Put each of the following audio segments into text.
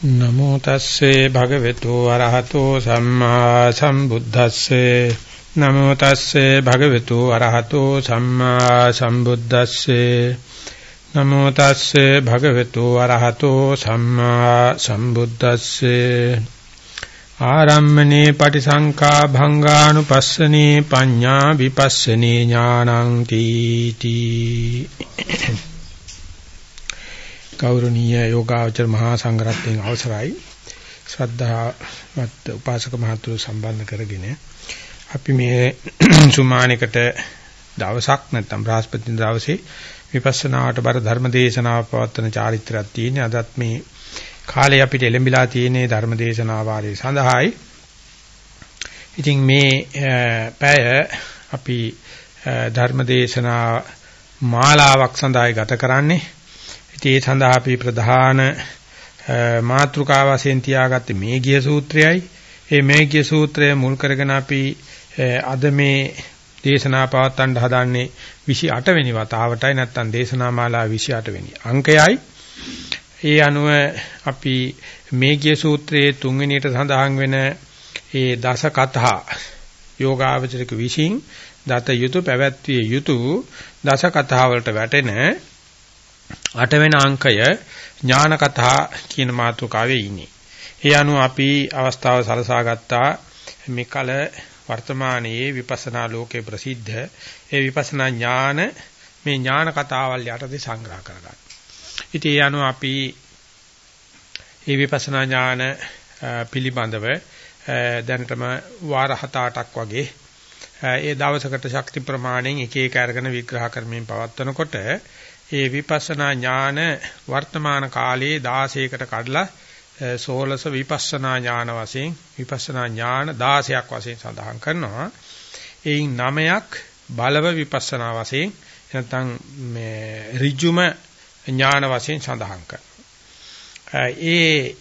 නමෝ තස්සේ භගවතු අරහතෝ සම්මා සම්බුද්දස්සේ. නමෝ තස්සේ භගවතු අරහතෝ සම්මා සම්බුද්දස්සේ. නමෝ තස්සේ භගවතු අරහතෝ සම්මා සම්බුද්දස්සේ. ආරම්මනේ පටිසංකා භංගානුපස්සනේ පඤ්ඤා විපස්සනේ ඥානං තීති. ගෞරවනීය යෝගාචර මහා සංඝරත්නයේ අවසරයි. ශ්‍රද්ධාවත් උපාසක මහතුරු සම්බන්ධ කරගෙන අපි මේ සුමානිකට දවසක් නැත්නම් බ්‍රහස්පති දවසේ විපස්සනාවට බර ධර්ම දේශනාව පවත්වන චාරිත්‍රාක් තියෙන අදත් මේ කාලේ අපිට එළඹිලා තියෙන ධර්ම දේශනා වාරයේ සඳහායි. ඉතින් මේ පැය අපි ධර්ම දේශනා මාලාවක් සඳහායි ගත කරන්නේ. ඉතින් ඒ සඳහා අපි ප්‍රධාන මාතෘකා වශයෙන් තියාගත්තේ මේගිය සූත්‍රයයි. ඒ මේගිය සූත්‍රය මුල් කරගෙන අපි අද මේ දේශනා පවත්වන්න හදන්නේ 28 වෙනි වතාවටයි නැත්නම් දේශනා මාලා 28 වෙනි අංකයයි. ඒ අනුව අපි මේගිය සූත්‍රයේ තුන්වෙනියට සඳහන් වෙන ඒ දස කතා යෝගාවචරික විශ්ින් දත යුතු පැවැත්විය යුතු දස කතා වලට වැටෙන අටවෙනි අංකය ඥාන කතා කියන මාතෘකාවේ ඉන්නේ. ඒ අනුව අපි අවස්ථාව සලසා ගත්තා මේකල වර්තමානයේ විපස්සනා ලෝකේ ප්‍රසිද්ධ ඒ විපස්සනා ඥාන මේ ඥාන කතාවල් යටතේ සංග්‍රහ කරගන්න. ඉතින් ඒ අනුව අපි මේ විපස්සනා ඥාන පිළිබඳව දැනටම වාර 7-8ක් වගේ ඒ දවසකට ශක්ති ප්‍රමාණයෙන් එක එක අරගෙන විග්‍රහ කරමින් පවත්වනකොට ඒ විපස්සනා ඥාන වර්තමාන කාලයේ 16කට කඩලා 16 විපස්සනා ඥාන වශයෙන් විපස්සනා ඥාන 16ක් වශයෙන් සඳහන් කරනවා. එයින් 9ක් බලව විපස්සනා වශයෙන් නැත්නම් මේ ඍජුම ඥාන වශයෙන් සඳහන් කරනවා. ඒ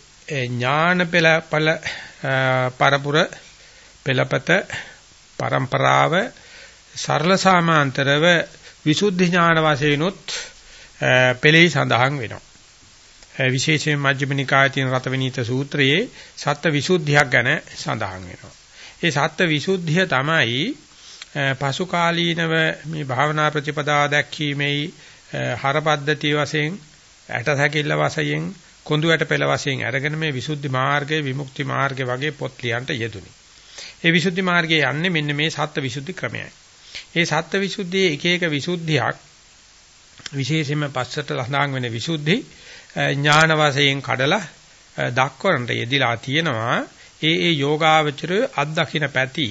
ඥාන පෙළපල පරපුර පෙළපත પરම්පරාව සරල සාමාන්තරව විසුද්ධි ඥාන වශයෙන්ුත් පෙළෙහි සඳහන් වෙනවා. විශේෂයෙන් මජ්ක්‍ධිම නිකායේ තියෙන රතවිනීත සූත්‍රයේ සත්ත්ව විසුද්ධියක් ගැන සඳහන් වෙනවා. ඒ සත්ත්ව විසුද්ධිය තමයි පසු කාලීනව මේ භාවනා ප්‍රතිපදා දැක්වීමේ හරපද්ධතිය වශයෙන් ඇටසැකිල්ල වශයෙන් කොඳු ඇට පෙළ වශයෙන් අරගෙන මේ විසුද්ධි මාර්ගය විමුක්ති මාර්ගය වගේ පොත් ලියන්ට යෙදුනි. ඒ විසුද්ධි මාර්ගයේ යන්නේ මෙන්න මේ සත්ත්ව විසුද්ධි ක්‍රමයයි. ඒ සත්ත්ව විසුද්ධියේ එක එක විසුද්ධියක් විශේෂයෙන්ම පස්සට ලඳාන් වෙන විසුද්ධි ඥාන වශයෙන් කඩලා දක්වන්නට යෙදිලා තියෙනවා. ඒ ඒ යෝගාවචර අත්දකින්න පැති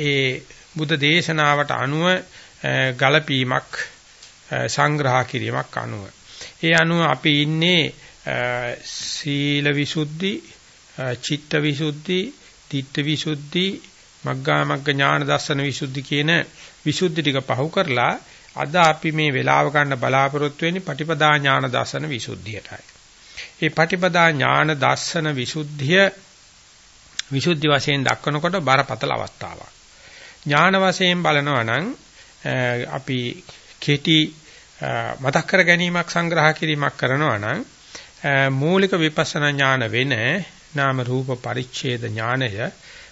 ඒ බුද්ධ දේශනාවට අනුව ගලපීමක් සංග්‍රහ කිරීමක් අනුව. ඒ අනුව අපි ඉන්නේ සීල විසුද්ධි චිත්ත විසුද්ධි තිත්ත විසුද්ධි මග්ගා මග්ග ඥාන දර්ශන විසුද්ධි කියන විසුද්ධි ටික පහු කරලා අද අපි මේ වෙලාව ගන්න බලාපොරොත්තු වෙන්නේ පටිපදා ඥාන දර්ශන විසුද්ධියටයි. මේ පටිපදා ඥාන දර්ශන විසුද්ධිය විසුද්ධි වශයෙන් දක්වනකොට බරපතල අවස්ථාවක්. ඥාන වශයෙන් බලනවා නම් අපි කෙටි මතක් කර ගැනීමක් සංග්‍රහ කිරීමක් කරනවා නම් මූලික විපස්සනා ඥාන වෙන නාම රූප පරිච්ඡේද ඥානය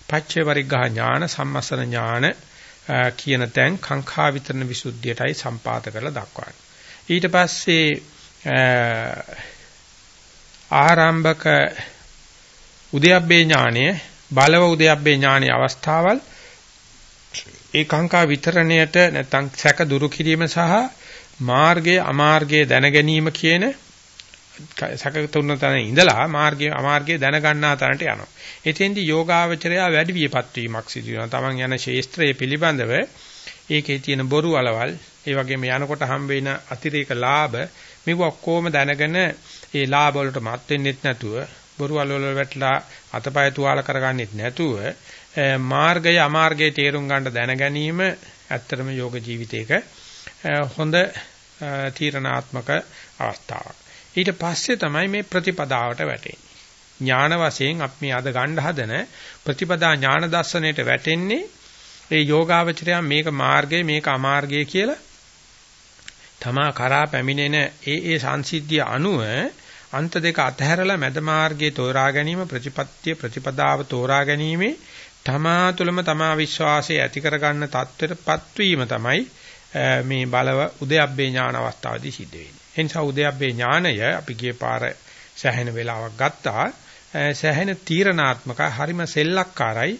පච්චේ පරිග්ඝා ඥාන සම්මස්සන ඥාන කියන තැන් කාංකා විතරන විසුද්ධියටයි සම්පාත කරලා දක්වන්නේ. ඊට පස්සේ ආරම්භක උද්‍යප්පේ ඥානය බලව උද්‍යප්පේ ඥානයේ අවස්ථාවල් ඒ කාංකා විතරණයට නැත්නම් සැක දුරු කිරීම සහ මාර්ගයේ අමාර්ගයේ දැන ගැනීම කියන සැකතුන තැන ඉඳලා මාර්ගයේ අමාර්ගයේ දැන ගන්නා තැනට යනවා. එතෙන්දී යෝගාවචරය වැඩි වියපත් වීමක් සිදු වෙනවා. Taman යන ශේස්ත්‍රයේ පිළිබඳව ඒකේ තියෙන බොරු වලවල්, ඒ වගේම යනකොට හම් වෙන අතිරේක ලාභ මේක ඔක්කොම දැනගෙන ඒ ලාභ වලට මත් වෙන්නෙත් නැතුව, බොරු වල වැටලා අතපය තුවාල කරගන්නෙත් නැතුව මාර්ගය අමාර්ගයේ තේරුම් ගන්න දැන ගැනීම ඇත්තටම යෝග ජීවිතයක හොඳ තීරණාත්මක අවස්ථාවක්. ඊට පස්සේ තමයි මේ ප්‍රතිපදාවට වැටෙන්නේ. ඥාන වශයෙන් අපි මේ අද ගන්න හදන ප්‍රතිපදා ඥාන දර්ශනයට වැටෙන්නේ ඒ යෝගාවචරය මේක මාර්ගය මේක අමාර්ගය කියලා තමා කරා පැමිණෙන ඒ ඒ සංසිද්ධිය අනුව අන්ත දෙක අතහැරලා මැද මාර්ගයේ තෝරා ගැනීම ප්‍රතිපත්‍ය ප්‍රතිපදාව තෝරා ගැනීමේ තමා තුළම තමා විශ්වාසය ඇති කරගන්න தත්වෙටපත් වීම තමයි මේ බලව උදයබ්බේ ඥාන අවස්ථාවේදී සිද්ධ වෙන්නේ. ඒ නිසා උදයබ්බේ ඥානය අපි ගියේ පාර සැහෙන වෙලාවක් ගත්තා. සැහෙන තීරණාත්මක හරිම සෙල්ලක්කාරයි.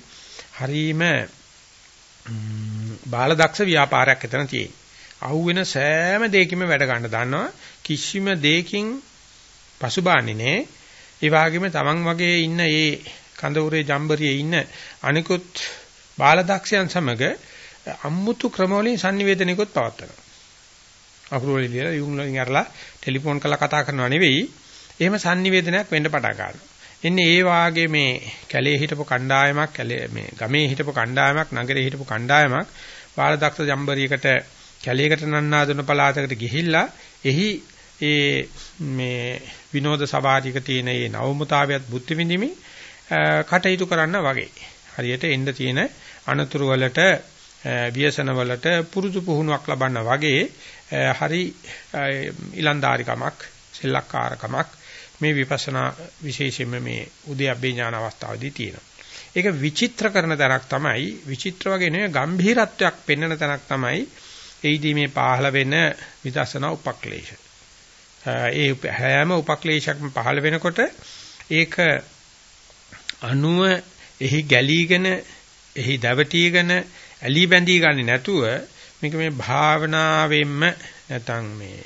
හරිම බාලදක්ෂ ව්‍යාපාරයක් එතන තියෙන්නේ. අහුවෙන සෑම දෙයකින්ම වැඩ ගන්න දන්නවා. කිසිම දෙයකින් පසුබාන්නේ නෑ. ඒ වගේම Taman වගේ ඉන්න ඒ කඳවුරේ ජම්බරියේ ඉන්න අනිකුත් බාලදක්ෂයන් සමග අම්මුතු ක්‍රමවලින් sannivedanaykot පවත්වනවා. අකුරු වලින් ලියලා යුන් වලින් අරලා ටෙලිෆෝන් කරලා කතා කරනවා නෙවෙයි. එහෙම sannivedanayak වෙන්න පටන් ගන්නවා. එන්නේ ඒ වාගේ මේ කැලේ හිටපු කණ්ඩායමක් කැලේ මේ ගමේ හිටපු කණ්ඩායමක් නගරේ හිටපු කණ්ඩායමක් බාලදක්ෂ ජම්බරියකට කැලේකට නන්නාදුන පළාතකට ගිහිල්ලා එහි ඒ මේ විනෝද සවාරික තියෙන මේ නවමුතාවියත් බුද්ධ විඳිමින් කටයුතු කරන්න වගේ. හරියට එන්න තියෙන අනතුරු වලට ව්‍යසන වලට පුරුදු පුහුණුවක් ලබන්න වගේ හරි ඊලන්දාරිකමක් සෙල්ලක්කාරකමක් මේ විපස්සනා විශේෂයෙන්ම මේ උද්‍යප්පේ ඥාන අවස්ථාවේදී තියෙනවා. ඒක විචිත්‍ර කරන තැනක් තමයි විචිත්‍ර වගේ නෙවෙයි ගම්භීරත්වයක් පෙන්වන තැනක් තමයි එයිදී මේ පහළ වෙන විදර්ශනා උපක්ලේශ. ඒ හැම උපක්ලේශයක්ම පහළ වෙනකොට ඒක අණුව එහි ගැලීගෙන එහි දවටීගෙන ඇලී බැඳී ගන්නේ නැතුව මේක මේ භාවනාවෙන්ම නැත්නම් මේ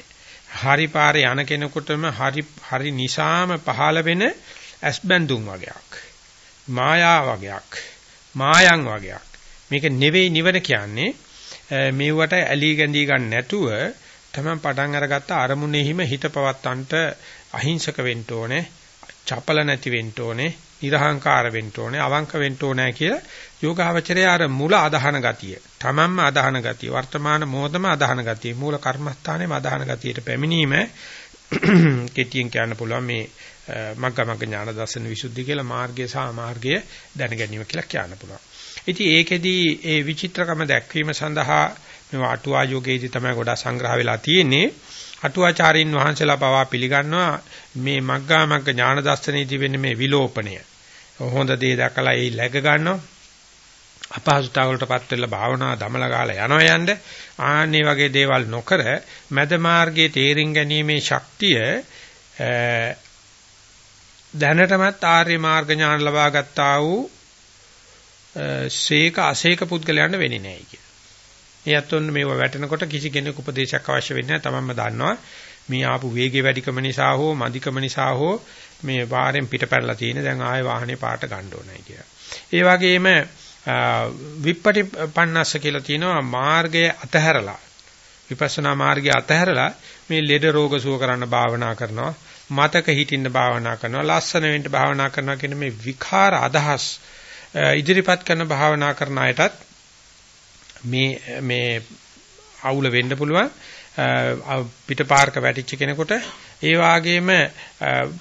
හරි පාරේ යන කෙනෙකුටම හරි හරි නිසාම පහළ වෙන ඇස්බැඳුම් වගේක් මායා වගේක් මායන් වගේක්. මේක නෙවෙයි නිවන කියන්නේ. මේවට ඇලී ගැඳී ගන්න නැතුව තමයි පටන් අරගත්ත අරමුණෙහිම හිත පවත්තන්ට අහිංසක වෙන්න ඕනේ. චපල නැති වෙන්න ඕනේ නිර්හංකාර වෙන්න ඕනේ අවංක වෙන්න ඕනේ කියලා යෝගාවචරය අර මුල අදහන ගතිය තමන්ම අදහන ගතිය වර්තමාන මොහොතම අදහන ගතිය මූල කර්මස්ථානයේම අදහන ගතියට පැමිණීම කෙටියෙන් කියන්න පුළුවන් මේ මග්ගමග්ග ඥාන දර්ශන විසුද්ධි කියලා මාර්ගය සහ මාර්ගය දැන ගැනීම කියලා කියන්න පුළුවන්. ඉතින් ඒකෙදී ඒ විචිත්‍රකම දැක්වීම සඳහා මේ අටුවා යෝගයේදී තමයි ගොඩාක් සංග්‍රහ වෙලා තියෙන්නේ. අටුවාචාරින් වහන්සේලා පවා පිළිගන්නවා මේ මග්ගා මග්ග ඥාන දර්ශනයේදී වෙන්නේ මේ විලෝපණය. හොඳ දේ දැකලා ඒ läග ගන්නවා. අපහසුතාවලටපත් වෙලා භාවනා දමල ගාලා යනවා යන්න. ආන්නේ වගේ දේවල් නොකර මැද මාර්ගයේ තේරින් ගැනීමේ ශක්තිය දැනටමත් ආර්ය මාර්ග ඥාන ලබා ගත්තා වූ සීක අසීක පුද්ගලයන්ට වෙන්නේ නැහැ කිය. ඒ අතොන් මේව වැටෙනකොට කිසි කෙනෙකු උපදේශයක් අවශ්‍ය වෙන්නේ නැහැ. තමන්ම දන්නවා මේ ආපු වේගය වැඩිකම නිසා හෝ මදිකම නිසා හෝ මේ වාරෙන් පිටපැනලා තියෙන දැන් ආයෙ වාහනේ පාට ගන්න ඕනයි කියලා. ඒ වගේම විපටිපන්නස්ස කියලා තියෙනවා මාර්ගය අතහැරලා විපස්සනා මාර්ගය අතහැරලා මේ ලෙඩ රෝග සුව කරන්න භාවනා කරනවා මතක හිටින්න භාවනා කරනවා ලස්සන වෙන්න භාවනා කරනවා කියන මේ විකාර අදහස් ඉදිරිපත් කරන භාවනා කරන අයටත් මේ මේ අවුල වෙන්න පුළුවන් පිටපාර්ක වැටිච්ච කෙනෙකුට ඒ වාගේම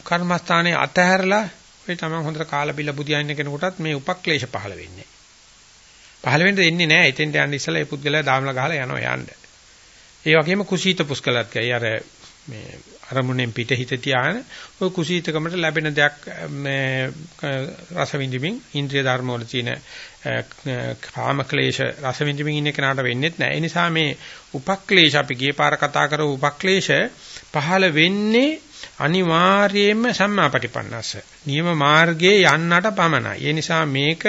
කර්මස්ථානයේ අතහැරලා ඔය තමයි හොඳට කාලා බිල බුදියන්න කෙනෙකුටත් මේ උපක්ලේශ පහළ වෙන්නේ. පහළ වෙන්න දෙන්නේ නැහැ. එතෙන්ට යන්න ඉස්සලා ඒ පුද්ගලයා දාමලා ගහලා යනවා යන්න. ඒ වගේම කුසීත පුස්කලත් කියයි අර මේ අරමුණෙන් පිට හිත තියාන ඔය කුසීතකමට ලැබෙන දෙයක් මේ රස විඳින්මින් ඉන්ද්‍රිය ධර්ම වල තියෙන කාම ක්ලේශ රස විඳින්මින් ඉන්න කෙනාට වෙන්නේ නැහැ. ඒ නිසා මේ උපක්ලේශ අපි ගියේ පාර කතා කරපු උපක්ලේශ පහළ වෙන්නේ අනිවාර්යයෙන්ම සම්මාපටිපන්නස්ස. නියම මාර්ගයේ යන්නට පමණයි. ඒ නිසා මේක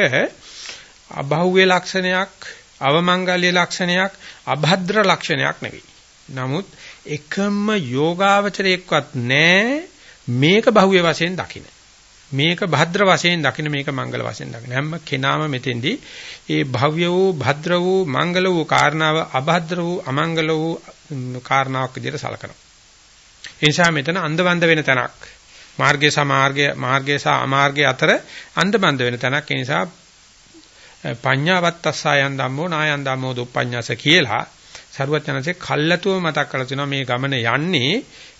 අභෞව්‍ය ලක්ෂණයක්, අවමංගල්‍ය ලක්ෂණයක්, අභද්‍ර ලක්ෂණයක් නෙවෙයි. නමුත් එකම යෝගාවචරයක්වත් නැහැ මේක බහුවේ වශයෙන් දකින්න. මේක භද්‍ර වශයෙන් දකින්න මේක මංගල වශයෙන් දකින්න. හැම කෙනාම මෙතෙන්දී ඒ භව්‍ය වූ භද්‍ර වූ මංගල වූ කාරණාව අභද්‍ර වූ අමංගල වූ කාරණාවක් විදිහට සලකනවා. ඒ නිසා මෙතන අන්ධබන්ද වෙන තැනක්. මාර්ගය සහ මාර්ගය මාර්ගය සහ අමාර්ගය අතර අන්ධබන්ද වෙන තැනක්. ඒ නිසා පඤ්ඤාවත්තස්සයන් ධම්මෝ නායන් ධම්මෝ දුප්පඤ්ඤස කියලා සරුවචනසේ කල්ැතුව මතක් කරලා තිනවා මේ ගමන යන්නේ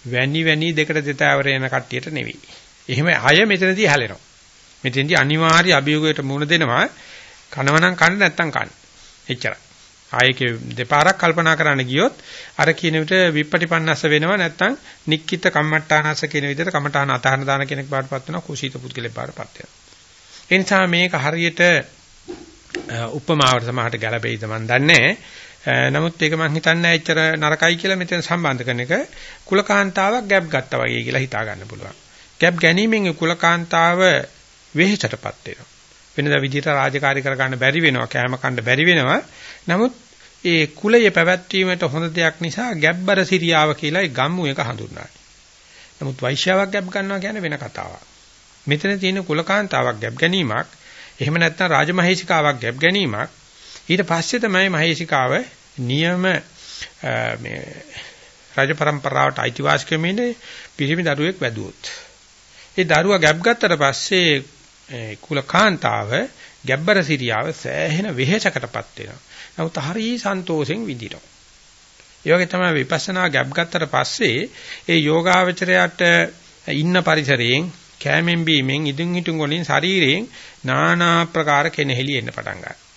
වැනි වැනි දෙකට දෙතෑවර යන කට්ටියට නෙවෙයි. එහෙම අය මෙතනදී හැලෙනවා. මෙතෙන්දී අනිවාර්ය අභියෝගයට මුහුණ දෙනවා කනවනම් කන්න නැත්තම් කන්න. එච්චරයි. ආයේ දෙපාරක් කල්පනා කරන්න ගියොත් අර කියන විට විපටිපන්නස්ස වෙනවා නැත්නම් නික්කිත කම්මට්ටානස්ස කියන විදිහට කමඨාන අතහන දාන කෙනෙක් බාටපත් වෙනවා කුසීත පුද්ගලෙක් බාටපත් වෙනවා. ඒ නිසා මේක හරියට උපමාවට සමහරට ගැළපෙයිද මන් දන්නේ නමුත් ඒක මම හිතන්නේ එච්චර නරකයි කියලා මෙතන සම්බන්ධ කරන එක කුලකාන්තාවක් ගැප් ගත්තා වගේ කියලා හිතා ගන්න පුළුවන්. ගැප් ගැනීමෙන් කුලකාන්තාව වෙහෙසටපත් වෙනවා. වෙනදා විදිහට රාජකාරී කර ගන්න බැරි වෙනවා, කැම කන්න බැරි වෙනවා. නමුත් ඒ කුලයේ පැවැත්වීමට හොඳ දෙයක් නිසා ගැබ්බර සිරියාව කියලා ඒ ගම්මු එක හඳුන්වන්නේ. නමුත් වෛශ්‍යාවක් ගැබ් ගන්නවා කියන්නේ වෙන කතාවක්. මෙතන තියෙන කුලකාන්තාවක් ගැබ් ගැනීමක්, එහෙම නැත්නම් රාජමහේසිකාවක් ගැබ් ගැනීමක්. ඊට පස්සේ තමයි මහේසිකාව නියම මේ රාජ પરම්පරාවට අයිතිවාසිකම ඉන්නේ පිරිමි දරුවෙක් වැදුවොත්. ඒ දරුවා ගැබ් ගත්තට පස්සේ කුලකාන්තාව ගැබ්බර සිරියාව සෑහෙන වෙහෙසකටපත් වෙනවා. නමුත් හරි සන්තෝෂෙන් විඳිනවා. ඒ වගේ තමයි විපස්සනා ගැබ් ගත්තට පස්සේ ඒ යෝගාවචරයට ඉන්න පරිසරයෙන් කෑමෙන් බීමෙන් ඉදුන් හිටුන් වලින් ශරීරයෙන් নানা ආකාර කෙනෙහිලි එන්න පටන් ගන්නවා.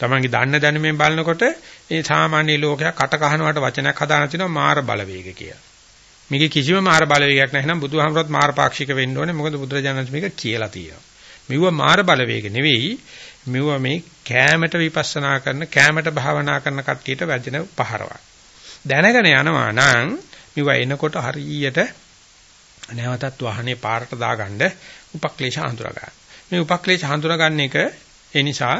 තමන්ගේ දන්න දැනුමෙන් බලනකොට ඒ සාමාන්‍ය ලෝකයා කට කහනවට වචනයක් හදාන තිනවා මාර බලවේග කියලා. මේකේ කිසිම මාර බලවේගයක් නැහැ නම් බුදුහාමරත් මාර පාක්ෂික වෙන්න ඕනේ. මොකද බුදුරජාණන් මේක කියලා තියෙනවා. මෙව මාර බලවේග නෙවෙයි. මෙව මේ කෑමට විපස්සනා කරන කෑමට භාවනා කරන කට්ටියට වැදින පහරවක්. දැනගෙන යනවා නම් මෙව එනකොට හරියට නැවතත් වාහනේ පාරට දාගන්න උපක්ලේශ හඳුනා ගන්න. මේ උපක්ලේශ හඳුනා ගන්න එක ඒ නිසා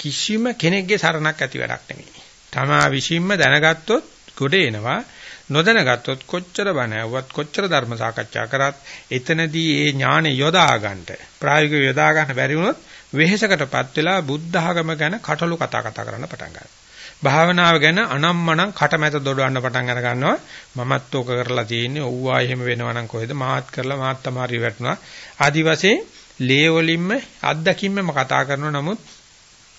කිසිම කෙනෙක්ගේ සරණක් ඇති වැඩක් නෙමෙයි. තමා විශ්ින්ම දැනගත්තොත් ගොඩ එනවා. නොදැනගත්තොත් කොච්චර බණ ඇව්වත් කොච්චර ධර්ම සාකච්ඡා කරත් එතනදී ඒ ඥානෙ යොදා ගන්නට ප්‍රායෝගිකව යොදා ගන්න බැරි වුණොත් වෙහෙසකටපත් වෙලා බුද්ධ ආගම ගැන කටළු කතා කතා කරන්න පටන් ගන්නවා. භාවනාව ගැන අනම්මනම් කටමැත දොඩවන්න පටන් අර ගන්නවා. මමත් ඕක කරලා තියෙන්නේ ඔව්වා එහෙම වෙනවා නම් කොහෙද මාත් කරලා මාත් තමයි වැටුණා. ආදි වශයෙන් ලේ වලින්ම අත්දැකීම්මම කතා කරනවා නමුත්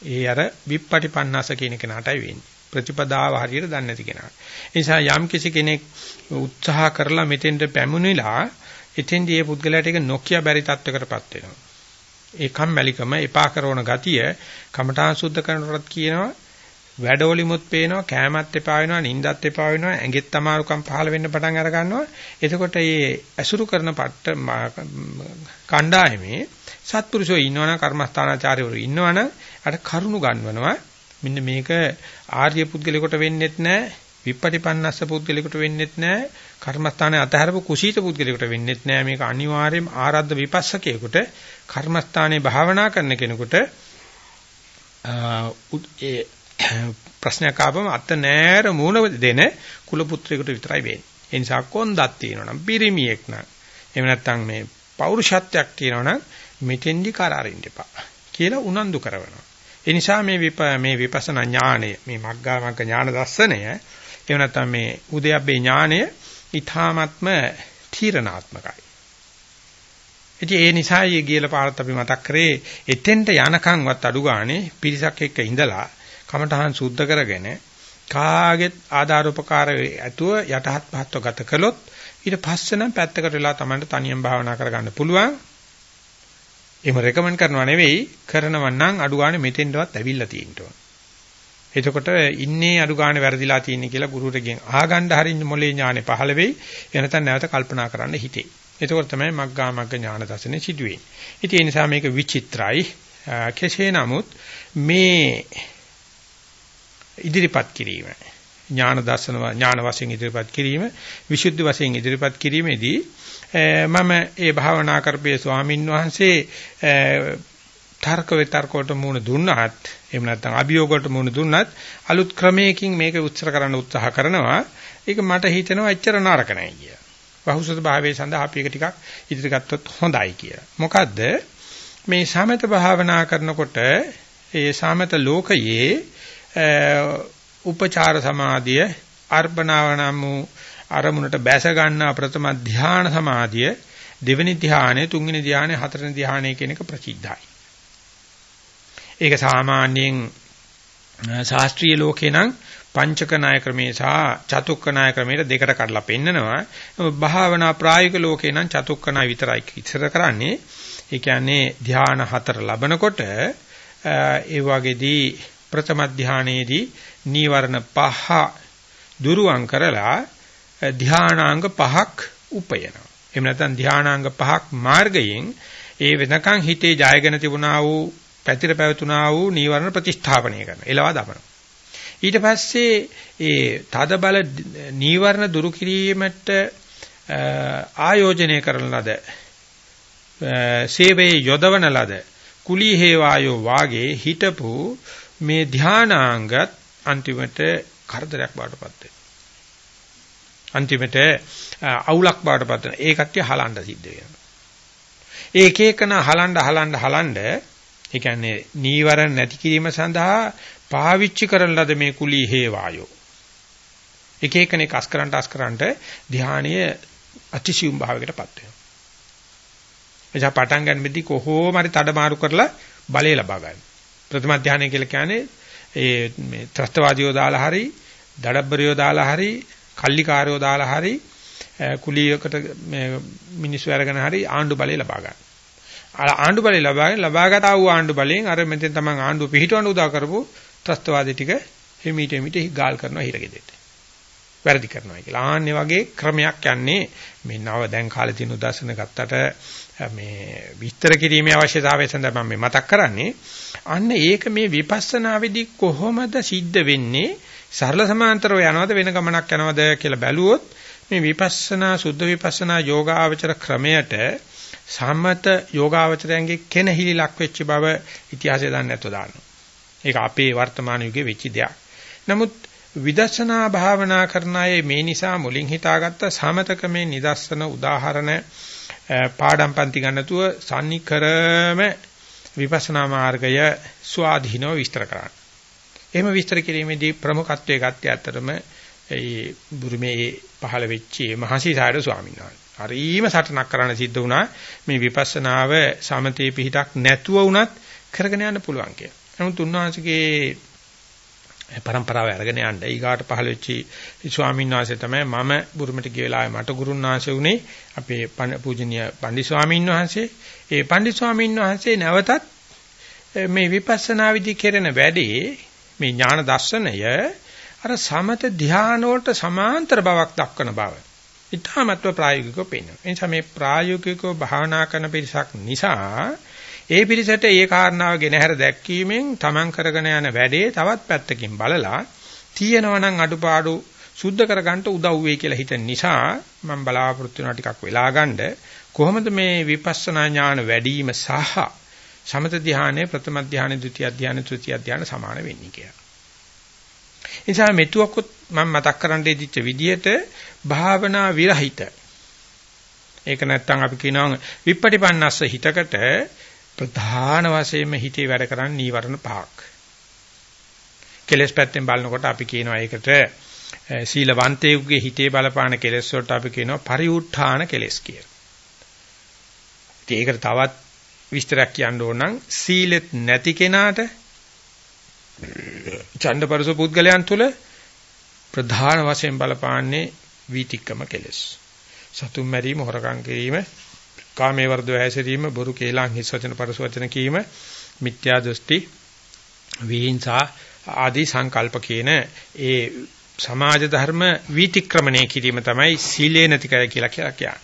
ඒ අර විප්පටිපන්නස කියන කෙනාටයි වෙන්නේ. ප්‍රතිපදාව හරියට දන්නේ නැති කෙනාට. ඒ නිසා යම් කිසි කෙනෙක් උත්සාහ කරලා මෙතෙන්ට පැමුණිලා එතෙන්දී මේ පුද්ගලයාට ඒක නොකිය බැරි තත්වයකටපත් වෙනවා. ඒ කම්මැලිකම එපා කරන ගතිය කමඨාන් සුද්ධ කරනකොටත් කියනවා වැඩවලිමුත් පේනවා කෑමත් එපා වෙනවා නිින්දත් එපා වෙනවා ඇඟෙත් අමාරුකම් පහළ වෙන්න පටන් අර ගන්නවා එතකොට මේ ඇසුරු කරන පට්ට කණ්ඩායමේ සත්පුරුෂෝ ඉන්නවනම් කර්මස්ථානාචාර්යවරු ඉන්නවනම් අර කරුණු ගන්වනවා මෙන්න මේක ආර්ය පුද්ගලෙකුට වෙන්නෙත් නැහැ විපටිපන්නස්ස පුද්ගලෙකුට වෙන්නෙත් නැහැ කර්මස්ථානයේ අතහැරපු කුසීත පුද්ගලෙකුට වෙන්නෙත් නැහැ මේක අනිවාර්යයෙන්ම ආරද්ධ විපස්සකයෙකුට කර්මස්ථානයේ භාවනා කරන කෙනෙකුට ඒ ප්‍රශ්නයක් ආවම අත නෑර මූණ දෙන කුල පුත්‍රයෙකුට විතරයි වෙන්නේ. ඒ නිසා කොන්දක් තියෙනවා නම් පිරිමියෙක් නම් එහෙම නැත්නම් මේ පෞරුෂත්වයක් තියෙනවා නම් මෙතෙන්දි කරාරින්න එපා කියලා උනන්දු කරනවා. ඒ නිසා මේ විප මේ විපස්සනා ඥාණය මේ මග්ගා මග්ග ඥාන දර්ශනය එහෙම නැත්නම් මේ උදයබ්බේ ඥාණය ඊ타ත්ම තීරණාත්මකයි. ඉතින් ඒ නිසා ඊ ගියල පාරත් අපි මතක් කරේ එතෙන්ට යනකන්වත් අඩු ගානේ පිරිසක් එක්ක ඉඳලා කමඨහන් සුද්ධ කරගෙන කාගෙත් ආධාර උපකාර ඇතුව යටහත් පහත්ව ගත කළොත් ඊට පස්සේ නම් පැත්තකට වෙලා Tamanට තනියම භාවනා කරගන්න පුළුවන්. එහෙම රෙකමන්ඩ් කරනවා නෙවෙයි කරනවා නම් අඩු ගානේ මෙතෙන්ටවත් ඇවිල්ලා තියෙන්න ඕන. එතකොට ඉන්නේ අඩු ගානේ වැරදිලා තියෙන්නේ කියලා ගුරුවරගෙන් අහගන්න හරින්න මොලේ ඥානෙ පහළ වෙයි. එනතන නැවත කල්පනා කරන්න හිතේ. එතකොට තමයි මග්ගා මග්ග ඥාන දර්ශනේ සිදුවෙන්නේ. ඉතින් ඒ නිසා මේක විචිත්‍රයි. කෙසේ නමුත් මේ ඉදිරිපත් කිරීම ඥාන දර්ශන ඥාන වශයෙන් ඉදිරිපත් කිරීම විසුද්ධි වශයෙන් ඉදිරිපත් කිරීමේදී මම ඒ භාවනා කරපේ ස්වාමින් වහන්සේ තර්ක විතර්කවට මුණ දුන්නත් එහෙම නැත්නම් අභියෝගයට මුණ දුන්නත් අලුත් ක්‍රමයකින් මේක උත්සර කරන්න උත්සාහ කරනවා ඒක මට හිතෙනවා එච්චර නරක නැහැ කියලා. බහුසුත භාවයේ සඳහා අපි එක ටිකක් ඉදිරි ගත්තොත් හොඳයි කියලා. මොකද්ද මේ සමත භාවනා කරනකොට ඒ සමත ලෝකයේ උපචාර සමාධිය අර්පණාව නම් වූ අරමුණට බැස ගන්නා ප්‍රථම ධානය සමාධිය දෙවෙනි ධානය තුන්වෙනි ධානය හතරවෙනි ධානය කියන එක ප්‍රසිද්ධයි. ඒක සාමාන්‍යයෙන් ශාස්ත්‍රීය ලෝකේ නම් පංචක නාය ක්‍රමේ සහ චතුක්ක නාය ක්‍රමයට දෙකට කඩලා පෙන්නනවා. භාවනා ප්‍රායෝගික ලෝකේ නම් චතුක්ක නාය විතරයි ඉස්සර කරන්නේ. ඒ කියන්නේ ධාන හතර ලැබනකොට ඒ වගේදී ප්‍රථම ධානයේදී නීවරණ පහ දුරුවන් කරලා ධානාංග පහක් උපයනවා. එහෙම නැත්නම් ධානාංග පහක් මාර්ගයෙන් ඒ වෙනකන් හිතේ ජයගෙන තිබුණා වූ පැතිර පැවතුනා වූ නීවරණ ප්‍රතිස්ථාපනය කරනවා. එලවා දමනවා. ඊට පස්සේ ඒ තද බල නීවරණ දුරු කිරීමට ආයෝජනය කරන ලද සේවයේ යොදවන ලද කුලී හේවායෝ වාගේ හිටපු මේ ධානාංගත් අන්තිමට කරදරයක් බාටපත් වෙනවා. අන්තිමට අවුලක් බාටපත් වෙනවා. ඒ කට්ටිය හලන්න සිද්ධ වෙනවා. ඒ එක එකන හලන්න හලන්න හලන්න ඒ කියන්නේ නීවරණ නැති කිරීම සඳහා පාවිච්චි කරන ලද මේ කුලී හේවායෝ එක එකනේ කස්කරන්ට අස්කරන්ට ධානීය අතිසියුම් භාවයකටපත් වෙනවා. එනිසා පටන් ගන්නෙදි කොහොම හරි තඩ මාරු කරලා බලය ලබා ගන්න. ප්‍රථම ධානය කියලා කියන්නේ ඒ මේ ත්‍ස්තවාදියෝ දාලා හරි, දඩබ්බරියෝ දාලා හරි, කල්ලිකාරයෝ දාලා හරි කුලියකට මේ මිනිස්සු අරගෙන හරි ආණ්ඩු බලය ලබා ගන්න. ආණ්ඩු බලය ලබාගෙන ලබාගත ආ ආණ්ඩු බලයෙන් අර මෙතෙන් තමන් ආණ්ඩුව පිහිටවන්න උදා කරපු ත්‍ස්තවාදී ටික හිමීට හිමීට ගාල් කරනවා හිරගෙදෙට. වැරදි කරනවා කියලා. ආන්නේ වගේ ක්‍රමයක් යන්නේ මේ නව දැන් කාලේ තියෙන උදාසන ගත්තට මේ විස්තර කිරීමේ අවශ්‍යතාවය සඳහා මම මතක් කරන්නේ. අන්න ඒක මේ විපස්සනාවේදී කොහොමද සිද්ධ වෙන්නේ? සරල සමාන්තරව යනවද වෙන ගමනක් යනවද කියලා බැලුවොත් මේ විපස්සනා සුද්ධ විපස්සනා යෝගාවචර ක්‍රමයට සම්මත යෝගාවචරයන්ගේ කෙනහිලි ලක් වෙච්ච බව ඉතිහාසය දන්නේ නැතුව දානවා. ඒක අපේ වර්තමාන යුගයේ වෙච්ච දෙයක්. නමුත් විදර්ශනා භාවනා කරන අය මේ නිසා මුලින් හිතාගත්ත සමතකමේ නිදර්ශන උදාහරණ පාඩම් පන්ති ගන්නතුව සම්නිකරම විපස්සනා මාර්ගය ස්වාධීනව විස්තර කරන්න. එහෙම විස්තර කිරීමේදී ප්‍රමුඛත්වයේ ගත්තේ අතරම ඒ බුරුමේ පහළ වෙච්ච මහසිසාරද ස්වාමීන් වහන්සේ. හරිම සටනක් කරන්න සිද්ධ වුණා මේ විපස්සනාව සමතේ පිහිටක් නැතුව වුණත් කරගෙන යන්න පුළුවන් කියලා. නමුත් උන්වහන්සේගේ પરම්පරාව අරගෙන යන්න ඊගාට පහළ වෙච්චි ස්වාමීන් වහන්සේ තමයි මම බුරුමට ගිය වෙලාවේ මට ගුරුන් වහන්සේ උනේ අපේ පූජනීය පන්දි ස්වාමීන් වහන්සේ ඒ පන්දි ස්වාමීන් වහන්සේ නැවතත් මේ විපස්සනා විදි කෙරෙන වැඩේ මේ ඥාන දර්ශනය අර සමත ධාන වලට සමාන්තර බවක් දක්වන බව. ඊටමත්ව ප්‍රායෝගිකව පේනවා. එනිසා මේ ප්‍රායෝගිකව භාවනා කරන පිරිසක් නිසා ඒ පිළිසෙට ඒ කාරණාව ගෙනහැර දැක්වීමෙන් තමන් කරගෙන යන වැඩේ තවත් පැත්තකින් බලලා තියෙනවා නම් අඩුපාඩු සුද්ධ කරගන්න උදව් වෙයි කියලා හිතන නිසා මම බලාපොරොත්තු වෙනවා ටිකක් වෙලා ගන්න කොහොමද මේ විපස්සනා ඥාන වැඩිම සහ සමත ධානයේ ප්‍රථම ධානය, ဒုတိ ය ධානය, තෘතිය ධානය සමාන වෙන්නේ කියලා. නිසා මෙතුවකුත් මම මතක් කරන්න ඉදිච්ච විදිහට භාවනා විරහිත ඒක නැත්තම් අපි කියනවා විපටිපන්නස්ස හිතකට ප්‍රධාන වශයෙන්ම හිතේ වැඩ කරන්නේ නීවරණ පහක්. කෙලස් පැත්තෙන් බලනකොට අපි කියනවා ඒකට සීලවන්තයෙකුගේ හිතේ බලපාන කෙලස් වලට අපි කියනවා පරිඋත්ථාන කෙලස් කියලා. ඉතින් ඒකට තවත් විස්තරයක් කියන්න ඕන නම් සීලෙත් නැති කෙනාට ඡණ්ඩපරස පුද්ගලයන් තුල ප්‍රධාන වශයෙන් බලපාන්නේ වීතික්කම කෙලස්. සතුම් මැරීම හොරකම් කිරීම කාමයේ වර්ධව හැසිරීම බොරු කේලම් හිස් වචන පරස වචන කීම මිත්‍යා දෘෂ්ටි විහිංසා ආදී සංකල්ප කියන ඒ සමාජ ධර්ම විතික්‍රමණය කිරීම තමයි සීලේ නැති කර කියලා කියන්නේ.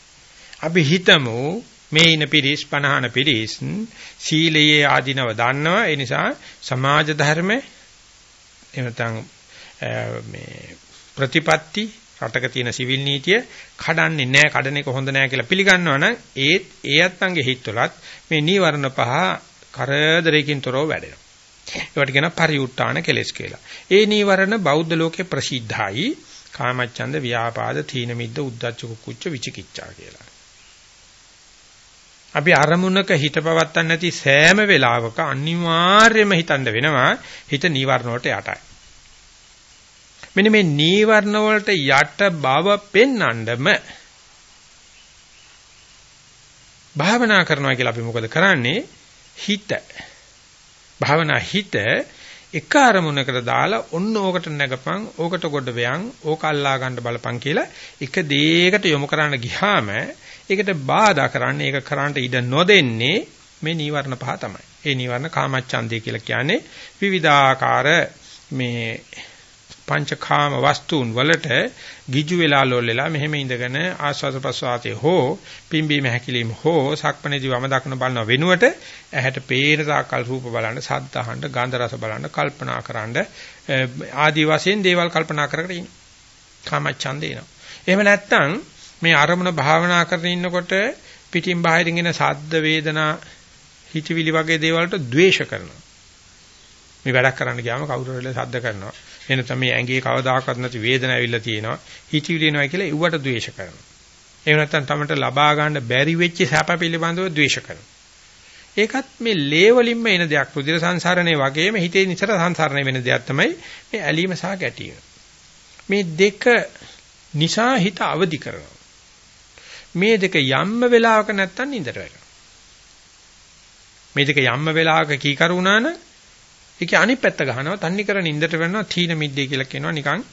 අපි හිතමු මේ ඉන පිරිස් පනහන පිරිස් සීලයේ ආධිනව දන්නවා ඒ නිසා සමාජ ධර්ම එහෙම මේ ප්‍රතිපatti රටක තියෙන සිවිල් නීතිය කඩන්නේ නැහැ කඩන එක හොඳ නැහැ කියලා පිළිගන්නවා නම් ඒත් ඒ අත්ංගේ හිතවලත් මේ නීවරණ පහ කරදරයකින් තොරව වැඩෙනවා. ඒවට කියන පරිඋත්තාන කෙලෙස් කියලා. ඒ නීවරණ බෞද්ධ ලෝකේ ප්‍රසිද්ධයි. කාමච්ඡන්ද ව්‍යාපාද තීන මිද්ද උද්ධච්ච කුච්ච විචිකිච්ඡා කියලා. අපි අරමුණක හිත පවත්තන්න නැති සෑම වෙලාවක අනිවාර්යයෙන්ම හිතන්න වෙනවා හිත නීවරණ වලට යටයි. මෙන්න මේ නීවරණ වලට යට බව පෙන්වන්නම භාවනා කරනවා කියලා අපි මොකද කරන්නේ හිත භාවනා හිත එක අරමුණකට දාලා ඔන්න ඕකට නැගපන් ඕකට ගොඩ වයන් ඕක අල්ලා ගන්න බලපන් කියලා එක දෙයකට යොමු කරන්න ගියාම ඒකට බාධා කරන්නේ ඒක කරන්නට ඉඩ නොදෙන්නේ මේ නීවරණ පහ තමයි. ඒ නිවර්ණ කාමච්ඡන්දය කියලා කියන්නේ විවිධාකාර මේ පංචකාම වස්තුන් වලට ගිජු වෙලා ලොල්ලලා මෙහෙම ඉඳගෙන ආස්වාද ප්‍රසවාසයේ හෝ පිම්බීම හැකිලිම හෝ සක්මණේදී වම දක්න බලන වෙනුවට ඇහැට පේන තාකල් රූප බලන්න සද්ද අහන්න ගන්ධ රස බලන්න කල්පනා කරන්න ආදී වශයෙන් දේවල් කල්පනා කර කර ඉන්න කාමච්ඡන්දේ එනවා එහෙම නැත්නම් මේ අරමුණ භාවනා කරගෙන ඉන්නකොට පිටින් බාහිරින් එන සද්ද වේදනා හිතවිලි වගේ දේවල් වලට ද්වේෂ කරනවා මේ වැඩක් කරන්න ගියාම කවුරු හරි සද්ද කරනවා එනතම මේ ඇඟේ කවදාකවත් නැති වේදනාව ඇවිල්ලා තියෙනවා. හිතවිලි එනවා කියලා ඒවට ද්වේෂ කරනවා. එහෙම නැත්නම් තමට ලබා ගන්න බැරි වෙච්ච සැප පිළිබඳව ද්වේෂ කරනවා. ඒකත් මේ ලේ වලින්ම එන දෙයක්. රුධිර සංසරණේ වගේම හිතේ නිතර සංසරණය වෙන දෙයක් තමයි මේ ඇලීම සහ ගැටීම. මේ දෙක නිසා හිත අවදි කරනවා. මේ දෙක යම්ම වෙලාවක නැත්තම් නින්දට වැටෙනවා. මේ දෙක යම්ම වෙලාවක කීකරු වුණා නම් ඒකේ අනිත් පැත්ත ගහනවා තන්නේ කර නින්දට වෙනවා තීන මිද්දේ කියලා කියනවා නිකන්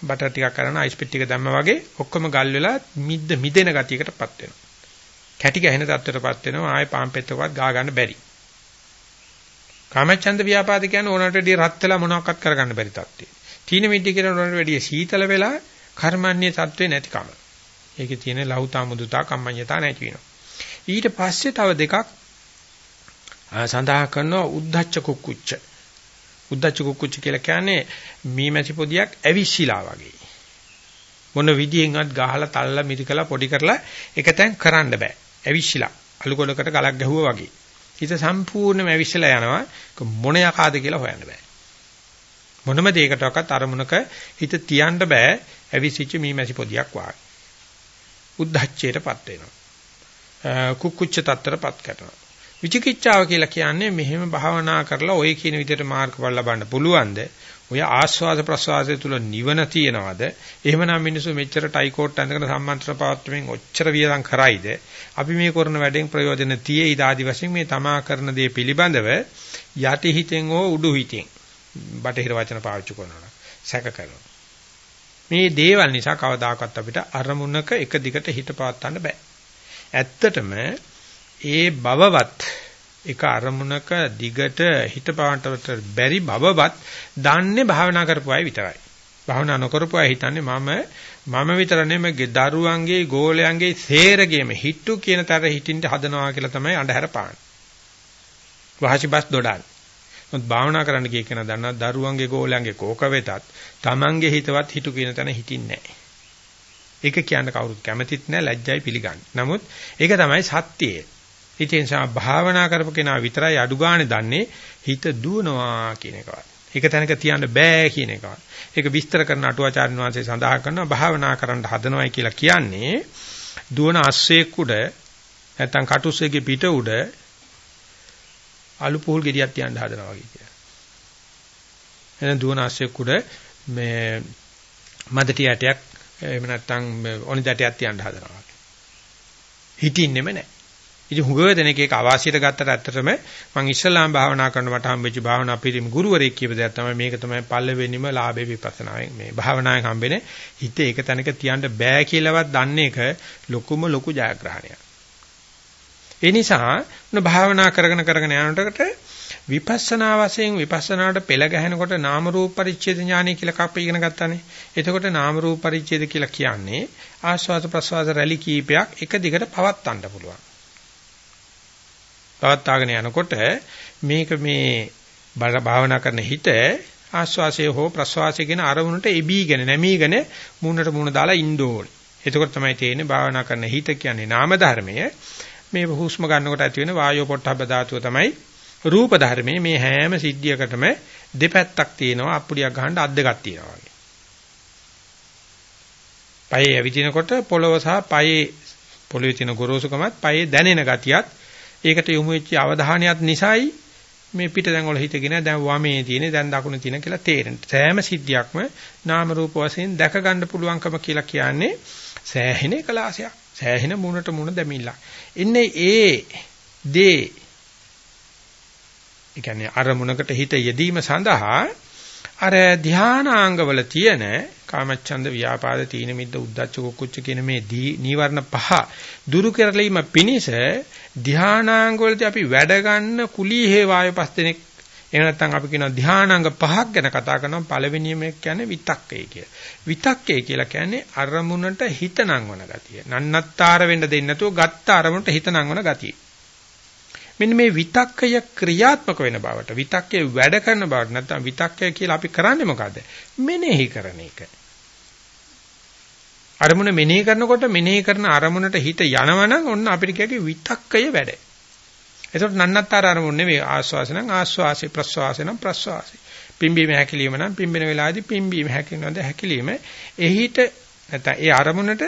බටර් ටිකක් කරන අයිස් පිට් ටික දැම්ම වගේ ඔක්කොම ගල් වෙලා මිද්ද මිදෙන ගතියකටපත් වෙනවා. කැටි ගැහෙන තත්ත්වයටපත් වෙනවා ආයේ පාම් පෙත්තකවත් ගා ගන්න බැරි. කාමච්ඡන්ද ව්‍යාපාද කියන්නේ ඕනකට වැඩිය රත් වෙලා මොනවක්වත් කරගන්න බැරි තත්ත්වය. තීන මිද්දේ කියන ඕනකට වැඩිය සීතල වෙලා කර්මන්නේ තත්ත්වේ නැතිකම. ඒකේ තියෙන ලහුතා මුදුතා කම්මඤ්ඤතා නැති වෙනවා. ඊට පස්සේ තව දෙකක් සඳහා කරනවා උද්ධච්ච කුක්කුච්ච. උද්දච්ච කුක්කුච්ච කියලා කියන්නේ මීමැසි පොදියක් ඇවිස්සීලා වගේ. මොන විදියෙන්වත් ගහලා තල්ලා මිරිකලා පොඩි කරලා එකතෙන් කරන්න බෑ. ඇවිස්සීලා අලු කොලකට ගලක් ගැහුවා වගේ. හිත සම්පූර්ණයෙන්ම ඇවිස්සලා යනවා. මොන යකාද කියලා හොයන්න බෑ. මොනම දෙයකටවත් අරමුණක හිත තියන්න බෑ. ඇවිසිච්ච මීමැසි පොදියක් වගේ. උද්දච්චයටපත් වෙනවා. කුක්කුච්ච තත්තරපත් කරනවා. විචිකිච්ඡාව කියලා කියන්නේ මෙහෙම භාවනා කරලා ඔය කියන විදිහට මාර්ගඵල ලබන්න පුළුවන්ද? ඔය ආස්වාද ප්‍රසවාසය තුල නිවන තියනවාද? එහෙමනම් මිනිස්සු මෙච්චර ටයිකෝට් ඇඳගෙන සම්මන්ත්‍රණ පවත්වමින් ඔච්චර වියදම් කරයිද? අපි මේ කරන වැඩෙන් ප්‍රයෝජන තියේ ආදි වශයෙන් මේ තමා කරන දේ පිළිබඳව යටි හිතෙන් හෝ උඩු හිතෙන් බටහිර වචන පාවිච්චි කරනවා. සැක කරනවා. මේ දේවල් නිසා කවදාකවත් අපිට අරමුණක එක දිගට හිත පවත්වන්න බෑ. ඇත්තටම ඒ බවවත් එක අරමුණක දිගට හිත පවන්ට බැරි බවවත් දන්නේ භාවනා කරපු අය විතරයි. භාවනා නොකරපු අය හිතන්නේ මම මම විතර නෙමෙයි දරුවන්ගේ ගෝලයන්ගේ සේරගේම හිටු කියන තර හිටින්න හදනවා කියලා තමයි අඳුර පාන්නේ. වාසිබස් දොඩන්. මොකද භාවනා කරන්න කිය කෙනා දන්නා දරුවන්ගේ ගෝලයන්ගේ කෝක වෙතත් Tamange හිතවත් හිටු කියන තැන හිටින්නේ නැහැ. ඒක කියන්න කවුරුත් කැමතිත් නැහැ ලැජ්ජයි පිළිගන්නේ. නමුත් ඒක තමයි සත්‍යය. ඉතින් සා භාවනා කරපු කෙනා විතරයි අඩු ගානේ දන්නේ හිත දුවනවා කියන එකවත්. ඒක තැනක තියන්න බෑ කියන එකවත්. ඒක විස්තර කරන අටුවාචාර්ය වංශය සඳහන් කරනවා භාවනා කරන්න හදනවයි කියලා කියන්නේ දුවන අස්සෙක් උඩ නැත්තම් කටුස්සෙගේ පිට උඩ අලු පුහුල් ගෙඩියක් තියන්න හදනවා වගේ කියලා. එහෙනම් දුවන අස්සෙක් උඩ මේ මදටි ඇටයක් එහෙම නැත්තම් ඔනි දැටයක් තියන්න හදනවා. හිටින්නෙම නැහැ. ඉතින් හුඟව දෙනෙක් ඒක අවාසියට ගත්තට ඇත්තටම මම ඉස්ලාම් භාවනා කරන මට හම්බෙච්ච භාවනා පිළිම ගුරුවරයෙක් කියපු දෙයක් තමයි මේක තමයි පල්ලෙවෙනිම ලාභේ විපස්සනායෙන් මේ භාවනාවෙන් හම්බෙන හිත ඒක තැනක තියන්න බෑ කියලාවත් දන්නේ එක ලොකුම ලොකු ජයග්‍රහණයක්. ඒ නිසා මොන භාවනා කරගෙන කරගෙන යනකොට විපස්සනා වශයෙන් විපස්සනාට පෙළ ගැහෙනකොට නාම රූප පරිච්ඡේද ඥානය කියලා කප්ප ඉගෙන ගත්තානේ. එතකොට නාම රූප පරිච්ඡේද කියලා කියන්නේ ආස්වාද ප්‍රසවාස රැලි කීපයක් එක දිගට පවත්වන්න පුළුවන්. පවත්වාගෙන යනකොට මේක මේ භාවනා කරන හිත ආස්වාසය හෝ ප්‍රස්වාසය කියන අරමුණට එබීගෙන නැමීගෙන මූණට මූණ දාලා ඉන්න ඕනේ. එතකොට තමයි තේරෙන්නේ භාවනා කරන හිත කියන්නේ නාම ධර්මය. මේ හුස්ම ගන්නකොට ඇති වෙන වායෝ පොට්ටබ්බ ධාතුව තමයි රූප ධර්මයේ මේ හැම සිද්ධියකටම දෙපැත්තක් තියෙනවා අප්පුඩියක් ගහන්න අත් දෙකක් තියෙනවා වගේ. පයේ ඇවිදිනකොට පොළව සහ පයේ පොළවේ තියෙන ගොරෝසුකමත් පයේ දැනෙන ගතියත් ඒකට යොමු වෙච්ච අවධානයත් නිසායි මේ පිට දැන් වල හිතගෙන දැන් වමේ තියෙන දැන් දකුණේ තියෙන කියලා තේරෙන. සෑම සිද්ධියක්ම නාම රූප වශයෙන් දැක ගන්න පුළුවන්කම කියලා කියන්නේ සෑහෙන කලාසයක්. සෑහෙන මුණට මුණ දෙමිලා. ඉන්නේ ඒ දේ ඒ කියන්නේ අරමුණකට හිත යෙදීම සඳහා අර ධානාංගවල තියෙන කාමච්ඡන්ද ව්‍යාපාද තීන මිද්ද උද්ධච්ච කුක්කුච්ච කියන මේ නීවරණ පහ දුරු කරලීම පිණිස ධානාංග වලදී අපි වැඩ ගන්න කුලී හේවාය පස් දෙනෙක් එහෙම නැත්නම් අපි කියනවා ධානාංග පහක් ගැන කතා කරනවා පළවෙනියම කියන්නේ විතක්කය කියලා. විතක්කය කියලා කියන්නේ අරමුණට හිත නංවන ගතිය. නන්නත්තර වෙන්න දෙන්නේ නැතුව ගත්ත අරමුණට හිත නංවන ගතිය. මෙන්න මේ විතක්කය ක්‍රියාත්මක වෙන බවට විතක්කේ වැඩ කරන බවට නැත්නම් විතක්කය කියලා අපි කරන්නේ මොකද්ද? මෙනෙහි කරන එක. අරමුණ මෙනෙහි කරනකොට මෙනෙහි කරන අරමුණට හිත යනවනම් ඔන්න අපිට කියකේ විතක්කය වැඩ. එතකොට නන්නත්තර අරමුණ නෙවෙයි ආස්වාස නම් ආස්වාසේ ප්‍රස්වාසේ නම් ප්‍රස්වාසේ. පිම්බීම හැකිලිම නම් පිම්බෙන වෙලාවේදී පිම්බීම හැකිනවද? හැකිලිම. එහිට නැත්නම් ඒ අරමුණට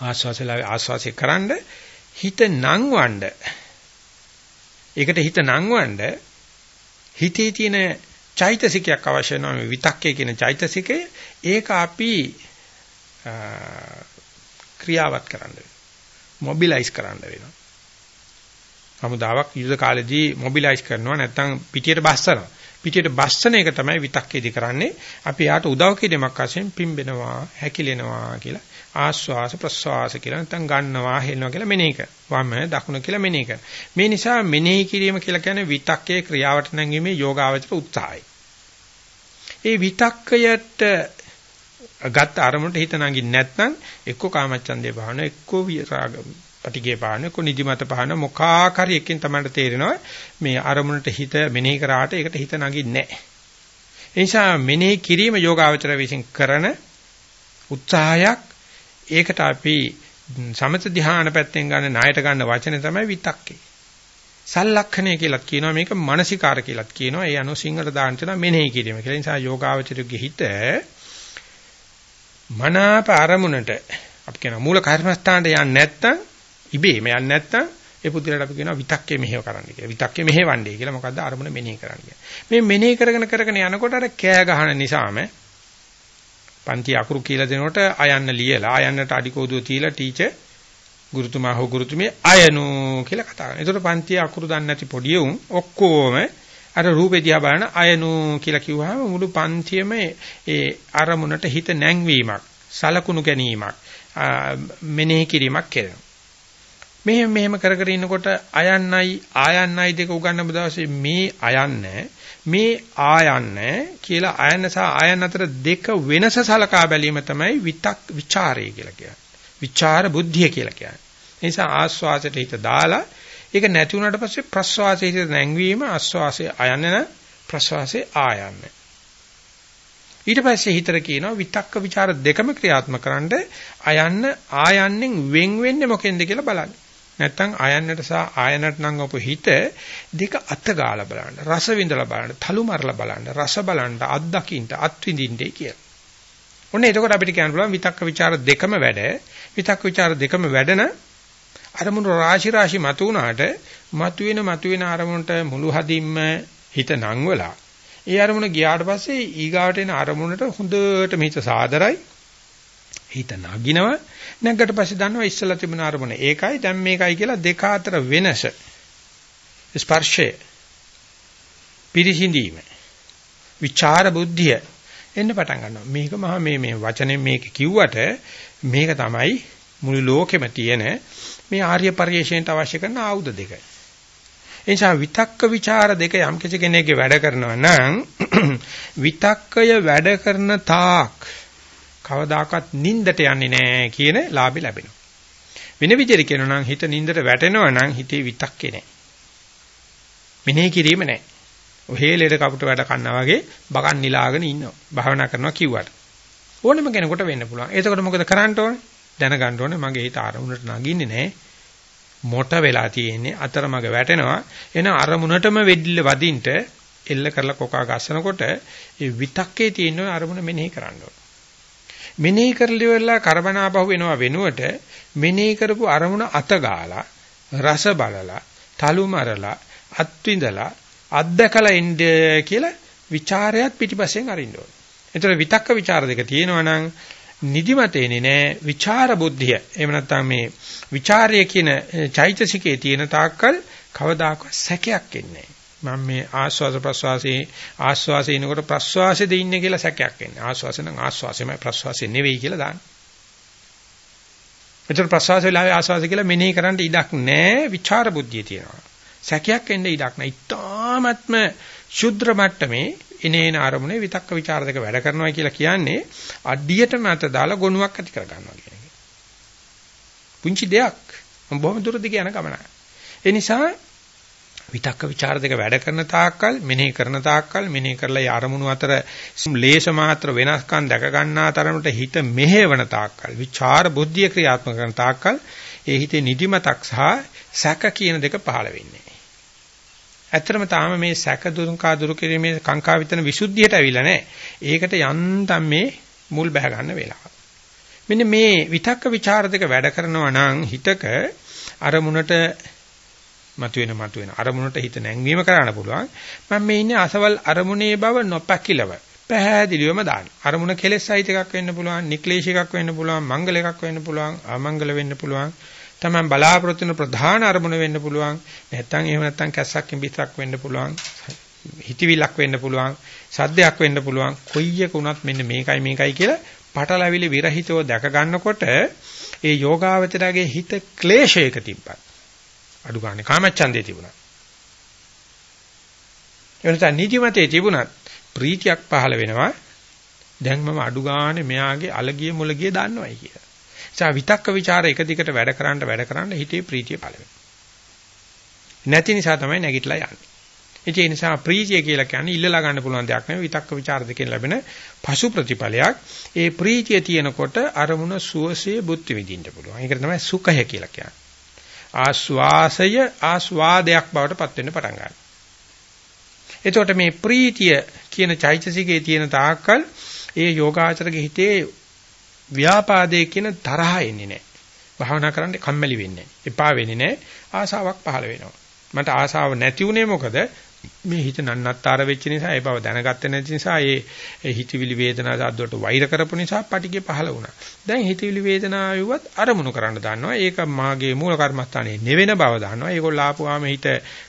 ආස්වාසලා ආස්වාසේ කරන්ඩ හිත නංවන්න ඒකට හිත නංවන්න හිතේ තියෙන චෛතසිකයක් අවශ්‍ය වෙනවා. මේ විතක්කේ කියන චෛතසිකය. ඒක අපි ක්‍රියාවත් කරන්න වෙනවා. මොබිලයිස් කරන්න වෙනවා. හමුදාවක් යුද කාලෙදී මොබිලයිස් කරනවා නැත්නම් පිටියට බස්සනවා පිටියට බස්සන එක තමයි විතක්කේදී කරන්නේ අපි යාට උදව් කිරීමක් වශයෙන් පිම්බෙනවා හැකිලෙනවා කියලා ආස්වාස ප්‍රස්වාස කියලා නැත්නම් ගන්නවා හෙලනවා කියලා මෙනෙහි කර. වම දකුණ කියලා මෙනෙහි කර. මේ නිසා මෙනෙහි කිරීම කියලා කියන්නේ විතක්කේ ක්‍රියාවට නැංවීමේ යෝගාවචර උත්සාහය. ඒ විතක්කයට ගත්ත අරමුණට හිත නගින්න නැත්නම් එක්ක කාමච්ඡන්දේ පහන එක්ක විරාග පටිගේ පහන එක්ක නිදිමත පහන මොකාකාරී එකකින් තමයි තේරෙනවා මේ අරමුණට හිත මෙනෙහි කරාට ඒකට හිත නගින්නේ නැහැ. ඒ නිසා මෙනෙහි කිරීම යෝගාවචර විසින් කරන උත්සාහයක් ඒකට අපි සමත ධ්‍යාන පැත්තෙන් ගන්න ණයට ගන්න වචනේ තමයි විතක්කේ. සල්ලක්ෂණය කියලාත් කියනවා මේක මානසිකාර කියලාත් කියනවා. ඒ අනුව සිංහල දාන්න තියෙනවා මෙනෙහි කිරීම. ඒ නිසා යෝගාවචරයේ හිත මනාප අරමුණට අපි කියන මූල කර්මස්ථානට යන්නේ නැත්නම් ඉබේම යන්නේ නැත්නම් ඒ පුදුලට අපි කියනවා විතක්කේ මෙහෙව කරන්න කියලා. විතක්කේ මෙහෙවන්නේ කියලා මොකද්ද අරමුණ මෙනෙහි කරන්න කියන්නේ. මේ මෙනෙහි කරගෙන කරගෙන යනකොට අර කෑ ගහන නිසාම පන්ති අකුරු කියලා දෙනකොට අයන්න ලියලා අයන්නට අඩිකෝදුව තියලා ටීචර් ගුරුතුමා හෝ ගුරුතුමිය අයනු කියලා කතා කරනවා. ඒතකොට පන්ති අකුරු දන්නේ නැති පොඩි උන් ඔක්කොම අර රූපේ දිහා බලන අයනු කියලා කිව්වහම මුළු පන්තියම ඒ අරමුණට හිත නැංවීමක් සලකුණු ගැනීමක් මෙනෙහි කිරීමක් කරනවා. මෙහෙම මෙහෙම කර කර ඉන්නකොට අයන්නයි ආයන්නයි දෙක උගන්නපු දවසේ මේ අයන්න මේ ආයන්න කියලා අයන්න සහ ආයන්න අතර දෙක වෙනස සලකා බැලීම තමයි විතක් ਵਿਚාරය කියලා කියන්නේ. විචාර බුද්ධිය කියලා කියන්නේ. ඒ නිසා ආස්වාසයට හිත දාලා ඒක නැති වුණාට පස්සේ ප්‍රස්වාසයේ හිත නැංවීම ආස්වාසයේ අයන්නන ප්‍රස්වාසයේ ආයන්න. ඊට පස්සේ හිතර කියනවා විතක්ක ਵਿਚාර දෙකම ක්‍රියාත්මක කරන්න අයන්න ආයන්නෙන් වෙන් වෙන්නේ මොකෙන්ද කියලා බලන්න. නැත්නම් ආයන්නට සහ ආයනට නංගපු හිත දෙක අත ගාලා බලන්න. රස විඳලා බලන්න, තලු මරලා බලන්න, රස බලන්න, අත් දකින්න, අත් විඳින්නේ කියලා. ඔන්න එතකොට අපිට කියන්න පුළුවන් විතක්ක ਵਿਚාර දෙකම වැඩ. විතක්ක ਵਿਚාර දෙකම වැඩන අරමුණු රාශි රාශි මතු වුණාට මතුවෙන මතුවෙන අරමුණට මුළු හදින්ම හිත නංවලා ඒ අරමුණ ගියාට පස්සේ ඊගාවට එන අරමුණට හොඳට මිහිත සාදරයි හිත නගිනවා නැග්ගට පස්සේ දන්නවා ඉස්සලා තිබුණ අරමුණ ඒකයි දැන් මේකයි කියලා දෙක අතර වෙනස ස්පර්ශය පිරිසිඳීම විචාර බුද්ධිය එන්න පටන් ගන්නවා මේක මහා මේ මේ වචනේ මේක කිව්වට මේක තමයි මුළු ලෝකෙම තියෙන මේ ආර්ය පරිශ්‍රයට අවශ්‍ය කරන ආයුධ දෙක. ඒ නිසා විතක්ක ਵਿਚාර දෙක යම් කිසි කෙනෙක්ගේ වැඩ කරනවා නම් විතක්කය වැඩ කරන තාක් කවදාකවත් නිින්දට යන්නේ නැහැ කියන ලාභය ලැබෙනවා. වෙන විදිහට කියනවා නම් හිත නිින්දට වැටෙනවා නම් හිතේ විතක්කේ නැහැ. මෙනෙහි කිරීම නැහැ. ඔහේ ලෙඩ කපුට වැඩ කන්නා වගේ බකන් නිලාගෙන ඉන්නවා. භාවනා කරනවා කිව්වට. ඕනෙම කෙනෙකුට වෙන්න පුළුවන්. එතකොට මොකද කරන්න ඕනේ? දැනගන්න ඕනේ මගේ හිත අරමුණට නගින්නේ නැහැ. මොට වෙලා තියෙන්නේ අතරමඟ වැටෙනවා. එන අරමුණටම වෙඩිල්ල වදින්ට එල්ල කරලා කොකා ගස්සනකොට ඒ විතක්කේ තියෙන අරමුණ මෙනෙහි කරන්න ඕනේ. මෙනෙහි කරලි වෙලා කරබනාපහුව වෙනවා වෙනුවට මෙනෙහි කරපු අරමුණ අතගාලා රස බලලා තලු මරලා අත්විඳලා අත්දකලා ඉන්න කියලා ਵਿਚාරයත් පිටිපස්සෙන් අරින්න ඕනේ. ඒතර විතක්ක ਵਿਚාර දෙක තියෙනවා නම් නිදිමත එන්නේ නැහැ. ਵਿਚාර බුද්ධිය. එහෙම නැත්නම් මේ ਵਿਚාරය කියන චෛතසිකයේ තියෙන තාක්කල් කවදාකවත් සැකයක් එන්නේ නැහැ. මම මේ ආස්වාස ප්‍රස්වාසයේ ආස්වාසයේ ඉනකොට ප්‍රස්වාසයේ දින්නේ කියලා සැකයක් එන්නේ. ආස්වාස නම් ආස්වාසයමයි ප්‍රස්වාසය නෙවෙයි කියලා දාන්න. මෙතන ප්‍රස්වාස වෙලාවේ ආස්වාස කියලා මෙනෙහි කරන්න ඉඩක් නැහැ. විචාර බුද්ධිය තියෙනවා. සැකයක් එන්න ඉඩක් නැහැ. ඊටාත්ම ශුද්‍ර මට්ටමේ ඉනේන ආරමුණේ විතක්ක ਵਿਚාර දෙක වැඩ කරනවා කියලා කියන්නේ අඩියට නැත දාලා ගොනුවක් ඇති කර ගන්නවා කියන එක. පුංචි දෙයක්. මම බොහොම දුර දිග යන ගමනක්. ඒ නිසා විතක්ක ਵਿਚාර දෙක වැඩ කරන තාක්කල් මෙනෙහි කරන තාක්කල් මෙනෙහි කරලා ඒ අරමුණු අතර ලේෂ මාත්‍ර වෙනස්කම් දැක ගන්නා තරමට හිත මෙහෙවන තාක්කල් විචාර බුද්ධිය ක්‍රියාත්මක කරන තාක්කල් ඒ හිතේ නිදිමතක් සහ සැක කියන දෙක පහළ වෙන්නේ. ඇත්තටම තාම මේ සැක දුරුකා දුරු කිරීමේ කාංකා විතන විසුද්ධියට අවිලා නැහැ. ඒකට යන්තම් මේ මුල් බැහැ ගන්න වෙලාව. මෙන්න මේ විතක්ක ਵਿਚාර දෙක වැඩ කරනවා නම් හිතක අරමුණට මතුවෙන මතුවෙන. අරමුණට හිත නැංවීම කරන්න පුළුවන්. මම මේ ඉන්නේ අසවල් අරමුණේ බව නොපැකිලව. පැහැදිලිවම දාන්න. අරමුණ කෙලෙස් සහිත එකක් වෙන්න පුළුවන් නික්ලේශ එකක් වෙන්න පුළුවන් මංගල එකක් වෙන්න පුළුවන් අමංගල වෙන්න පුළුවන්. තමයි බලාපොරොත්තු වෙන ප්‍රධාන අරමුණ වෙන්න පුළුවන්. නැත්නම් එහෙම නැත්නම් කැස්සක් කිඹිසක් වෙන්න පුළුවන්. හිතවිලක් වෙන්න පුළුවන්. සද්දයක් වෙන්න පුළුවන්. කොයි එක වුණත් මෙන්න මේකයි මේකයි කියලා පටලැවිලි විරහිතව දැක ගන්නකොට ඒ යෝගාවචරයේ හිත ක්ලේශයක තිබ්බත් අඩු ගානේ කාමච්ඡන්දේ තිබුණා. එවනත නීතිමතේ තිබුණත් ප්‍රීතියක් පහළ වෙනවා. දැන් මම අඩු ගානේ මෙයාගේ අලගිය මුලගිය දන්නවයි කියලා. ඒසා විතක්ක ਵਿਚාර එක දිගට වැඩ කරන්න වැඩ කරන්න හිතේ ප්‍රීතිය පහළ වෙනවා. නැති නිසා තමයි නැගිටලා යන්නේ. ඒ නිසා ප්‍රීතිය කියලා කියන්නේ ඉල්ලලා ගන්න පුළුවන් දෙයක් නෙවෙයි විතක්ක ਵਿਚාර දෙකෙන් ලැබෙන පසු ප්‍රතිඵලයක්. ඒ ප්‍රීතිය තියෙනකොට අරමුණ සුවසේ බුද්ධ විඳින්න පුළුවන්. ඒකට තමයි සුඛය කියලා කියන්නේ. ආස්වාසය ආස්වාදයක් බවට පත් වෙන්න පටන් ගන්නවා. එතකොට මේ ප්‍රීතිය කියන චෛතසිකයේ තියෙන තාක්කල් ඒ යෝගාචරගේ හිතේ ව්‍යාපාදයේ කියන තරහ එන්නේ නැහැ. භාවනා කරන්න කම්මැලි වෙන්නේ නැහැ. එපා වෙන්නේ නැහැ. ආසාවක් පහළ වෙනවා. මට ආසාව නැති උනේ මොකද? මේ හිත නන්නත්තර වෙච්ච නිසා ඒ බව දැනගත්තේ නැති නිසා ඒ හිතවිලි වේදනා සද්දවලට වෛර කරපු නිසා පටිගේ පහළ වුණා. දැන් හිතවිලි වේදනාවුවත් අරමුණු කරන්න දන්නවා. ඒක මාගේ මූල කර්මස්ථානයේ නෙවෙන බව දන්නවා. ඒගොල්ල ආපුවාම හිත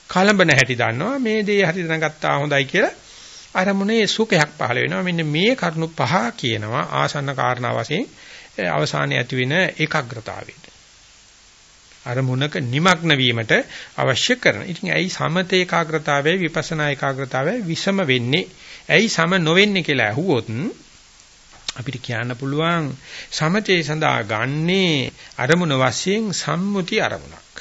කලඹන හැටි දන්නවා. මේ දේ හරි දැනගත්තා හොඳයි කියලා අරමුණේ සුඛයක් පහළ වෙනවා. මෙන්න මේ කරුණු පහ කියනවා ආසන්න කාරණා වශයෙන් අවසානයේ ඇති වෙන ඒකාග්‍රතාවයට. අරමුණක নিমগ্ন වීමට අවශ්‍ය කරන. ඉතින් ඇයි සමත ඒකාග්‍රතාවයයි විපස්සනා ඒකාග්‍රතාවයයි විසම වෙන්නේ? ඇයි සම නොවෙන්නේ කියලා අහුවොත් අපිට කියන්න පුළුවන් සමතේ සඳහා ගන්නේ අරමුණ වශයෙන් සම්මුති අරමුණක්.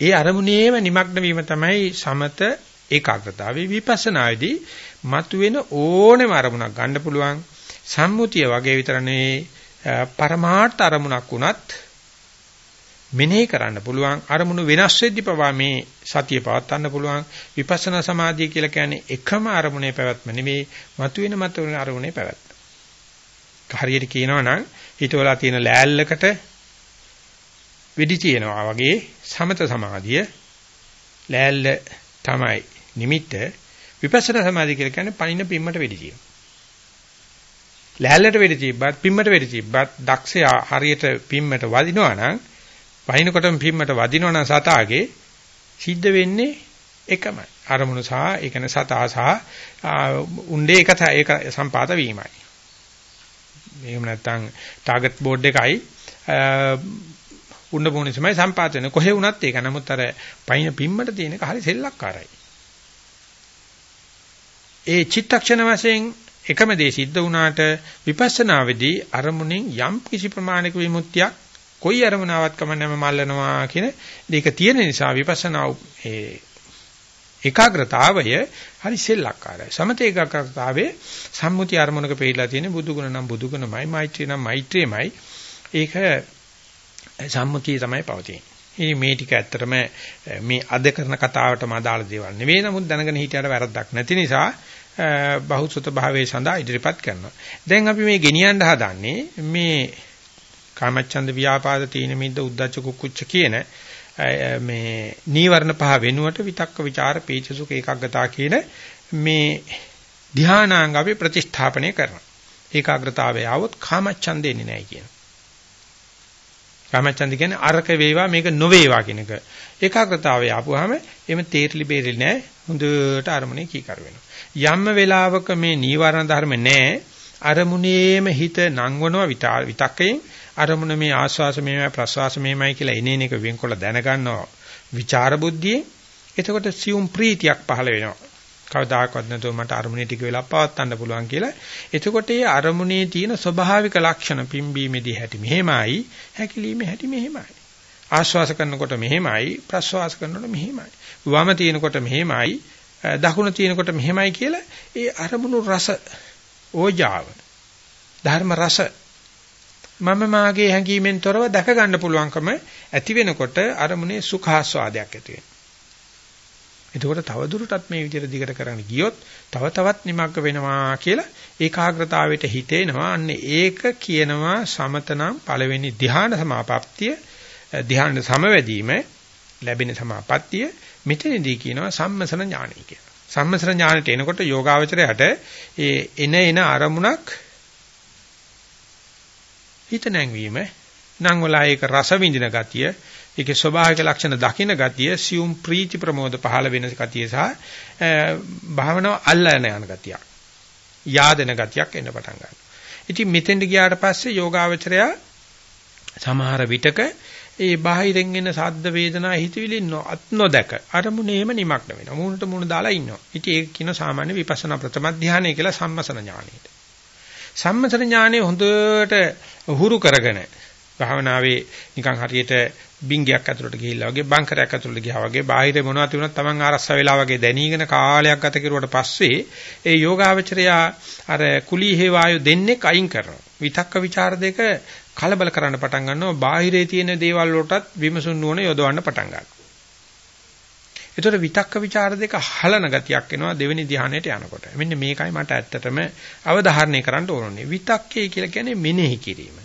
ඒ අරමුණේම নিমগ্ন වීම තමයි සමත ඒකාග්‍රතාවේ විපස්සනායේදී මතුවෙන ඕනෙම අරමුණක් ගන්න පුළුවන් සම්මුතිය වගේ විතර නෙවෙයි පරමාර්ථ අරමුණක් වුණත් මෙනෙහි කරන්න පුළුවන් අරමුණු වෙනස් වෙද්දී පවා මේ සතිය පවත්වන්න පුළුවන් විපස්සනා සමාධිය කියලා කියන්නේ එකම අරමුණේ පැවැත්ම නෙවෙයි මතුවෙන මතුවෙන අරමුණේ පැවැත්ම. හරියට කියනවා නම් හිතවලා තියෙන ලෑල්ලකට වෙඩි තියනවා වගේ සමත සමාධිය ලෑල්ල තමයි නිමිත්ත විපස්සනා සමාධිය කියලා කියන්නේ පණින පිම්මට වෙඩි තියෙනවා. ලෑල්ලට වෙඩි තිබ්බත් පිම්මට වෙඩි තිබ්බත් දක්ෂයා හරියට පිම්මට වදිනවා නම් වහිනකොටම පිම්මට වදිනවා නම් සතාගේ සිද්ධ වෙන්නේ එකමයි. අරමුණු සහ ඒ කියන්නේ සතා සහ උණ්ඩේ එක ඒක සම්පාත වීමයි. මේක නැත්තම් ටාගට් බෝඩ් එකයි උණ්ඩ බොනේ තමයි සම්පාත වෙන්නේ. කොහේ වුණත් ඒක. නමුත් අර පයින් පිම්මට තියෙන එක හරි සෙල්ලක්කාරයි. ඒ චිත්තක්ෂණ වශයෙන් එකම දේ සිද්ධ වුණාට විපස්සනාවේදී අරමුණෙන් යම් කිසි ප්‍රමාණික විමුක්තියක් කොයි අරමුණාවක් කමන්නම මල්ලනවා කියන දෙක තියෙන නිසා විපස්සනා ඒ ඒකාග්‍රතාවය හරි සෙල්ලක්කාරයි. සමත ඒකාග්‍රතාවේ සම්මුති අරමුණක පිළිලා තියෙන බුදුගුණ නම් බුදුගුණමයි, මෛත්‍රිය නම් මෛත්‍රියමයි. ඒක සම්මුතිය තමයි පවතින්නේ. ඉතින් මේ ටික ඇත්තටම මේ අද කරන කතාවටම අදාළ දේවල් නෙවෙයි. නමුත් දැනගෙන හිටියට වැරද්දක් නැති නිසා බහුසුත භාවයේ සඳහා ඉදිරිපත් කරනවා. දැන් අපි මේ ගෙනියන්න හදන්නේ මේ කාමච්ඡන්ද ව්‍යාපාද තීන මිද්ද උද්ධච්ච කුක්කුච්ච කියන මේ නීවරණ පහ වෙනුවට විතක්ක ਵਿਚාර පීචසුක ඒකාග්‍රතා කියන මේ ධානාංග අපි ප්‍රතිස්ථාපනය කරනවා. ඒකාග්‍රතාවය આવොත් කාමච්ඡන්දේ එන්නේ නැහැ කියන. කාමච්ඡන්ද කියන්නේ අරක වේවා මේක නොවේවා කියන එක. ඒකාග්‍රතාවය ආපුවාම එimhe තේරිලි බේරිලි නැහැ. හොඳට අරමුණේ කීකර වෙනවා. යම් වෙලාවක මේ නීවරණ ධර්ම නැහැ අරමුණේම හිත නංවනවා විතක්කයෙන් අරමුණ මේ ආස්වාස මේමයි ප්‍රස්වාස මේමයි කියලා එනේන එක වෙන්කොල්ල දැනගන්නවා විචාර බුද්ධියෙන් එතකොට සියුම් ප්‍රීතියක් පහළ වෙනවා කවදාකවත් නැතුව මට අරමුණේ ටික වෙලා පවත්වන්න පුළුවන් කියලා. එතකොට ඒ අරමුණේ තියෙන ස්වභාවික ලක්ෂණ පිම්බීමේදී හැටි මෙහෙමයි, හැකිලීමේ හැටි මෙහෙමයි. ආශ්වාස කරනකොට මෙහෙමයි, ප්‍රශ්වාස කරනකොට මෙහෙමයි. වම තියෙනකොට මෙහෙමයි, දකුණ තියෙනකොට මෙහෙමයි කියලා ඒ අරමුණු රස ඕජාව ධර්ම රස මම මාගේ හැඟීමෙන් තොරව දැක ගන්න පුළුවන්කම ඇති වෙනකොට අරමුණේ සුඛාස්වාදයක් ඇති වෙනවා. එතකොට තවදුරටත් මේ විදිහට දිගට කරන්න ගියොත් තව තවත් නිමග්ග වෙනවා කියලා ඒකාග්‍රතාවයට හිතේනවා. අන්න ඒක කියනවා සමතනම් පළවෙනි ධ්‍යාන සමාපත්තිය ධ්‍යාන සමවැදීම ලැබෙන සමාපත්තිය මෙතනදී කියනවා සම්මසන ඥානයි කියලා. සම්මසන ඥානට එනකොට යෝගාවචරයට ඒ එන එන අරමුණක් හිත නැංවීම නම් වල ඒක රස විඳින ගතිය ඒකේ ස්වභාවික ලක්ෂණ දකින්න ගතිය සියුම් ප්‍රීති ප්‍රමෝද පහළ වෙන ගතිය සහ භාවනාව අල්ලන යන ගතියක්. yaadena ගතියක් එන්න පටන් ගන්නවා. ඉතින් මෙතෙන්ට ගියාට පස්සේ යෝගාවචරය සමහර විටක ඒ බාහිරින් එන සද්ද වේදනා හිතවිලි නොත් නොදක අරමුණේම නිමක්න වෙනවා. මූණට මූණ දාලා ඉන්නවා. ඉතින් ඒක කියන සාමාන්‍ය විපස්සනා ප්‍රථම ධානය කියලා සම්මසන ඥානෙට. සම්මසන ඥානෙ හොඳට උහුරු කරගෙන භාවනාවේ නිකන් හරියට බින්ගයක් ඇතුළට ගිහිල්ලා වගේ බංකරයක් ඇතුළට ගියා වගේ බාහිර මොනවා තිබුණත් Taman ආරස්ස වෙලා වගේ දැනීගෙන කාලයක් ගත කෙරුවට පස්සේ ඒ යෝගාවචරයා අර කුලී හේ වායු දෙන්නෙක් අයින් කරනවා විතක්ක ਵਿਚාර දෙක කලබල කරන්න පටන් ගන්නවා. බාහිරේ තියෙන දේවල් වලටත් විමසුන් නුවණ යොදවන්න පටන් ගන්නවා. ඒතර විතක්ක ਵਿਚාර දෙක හලන ගතියක් එනවා දෙවෙනි ධ්‍යානයට යනකොට. මෙන්න මේකයි මට ඇත්තටම අවධාරණය කරන්න ඕනේ. විතක්කේ කියලා කියන්නේ මෙනෙහි කිරීම.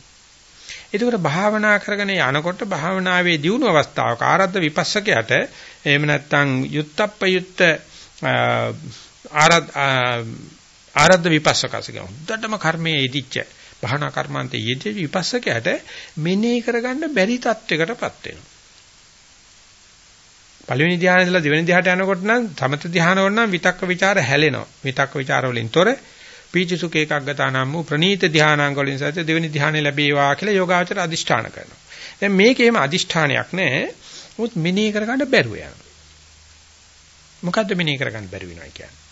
එතකොට භාවනා කරගෙන යනකොට භාවනාවේ දියුණු අවස්ථාවක ආරද්ධ විපස්සකයට එහෙම නැත්නම් යුත්තප්පයුත්ත ආරද්ධ ආරද්ධ විපස්සකසික හොඳටම කර්මයේ යෙදිච්ච භාවනා කර්මාන්තයේ යෙදී විපස්සකයට මෙනෙහි කරගන්න බැරි තත්වයකටපත් වෙනවා. පළවෙනි ධ්‍යානයේ ඉඳලා දෙවෙනි ධ්‍යානට යනකොට නම් සමත ධ්‍යාන වල නම් විතක්ක ਵਿਚාර හැලෙනවා. විතක්ක විචාර වලින් තොර පීචිසුඛ ඒකග්ගතානම් වූ ප්‍රනීත ධ්‍යානාංග වලින් සත්‍ය දෙවෙනි ධ්‍යානෙ ලැබේවා කියලා යෝගාචර අදිෂ්ඨාන කරනවා. දැන් මේකේම අදිෂ්ඨානයක් නැහැ. මුත් මෙනෙහි කරගන්න බැරුව යනවා. මොකද්ද මෙනෙහි කරගන්න බැරි වෙනවා කියන්නේ?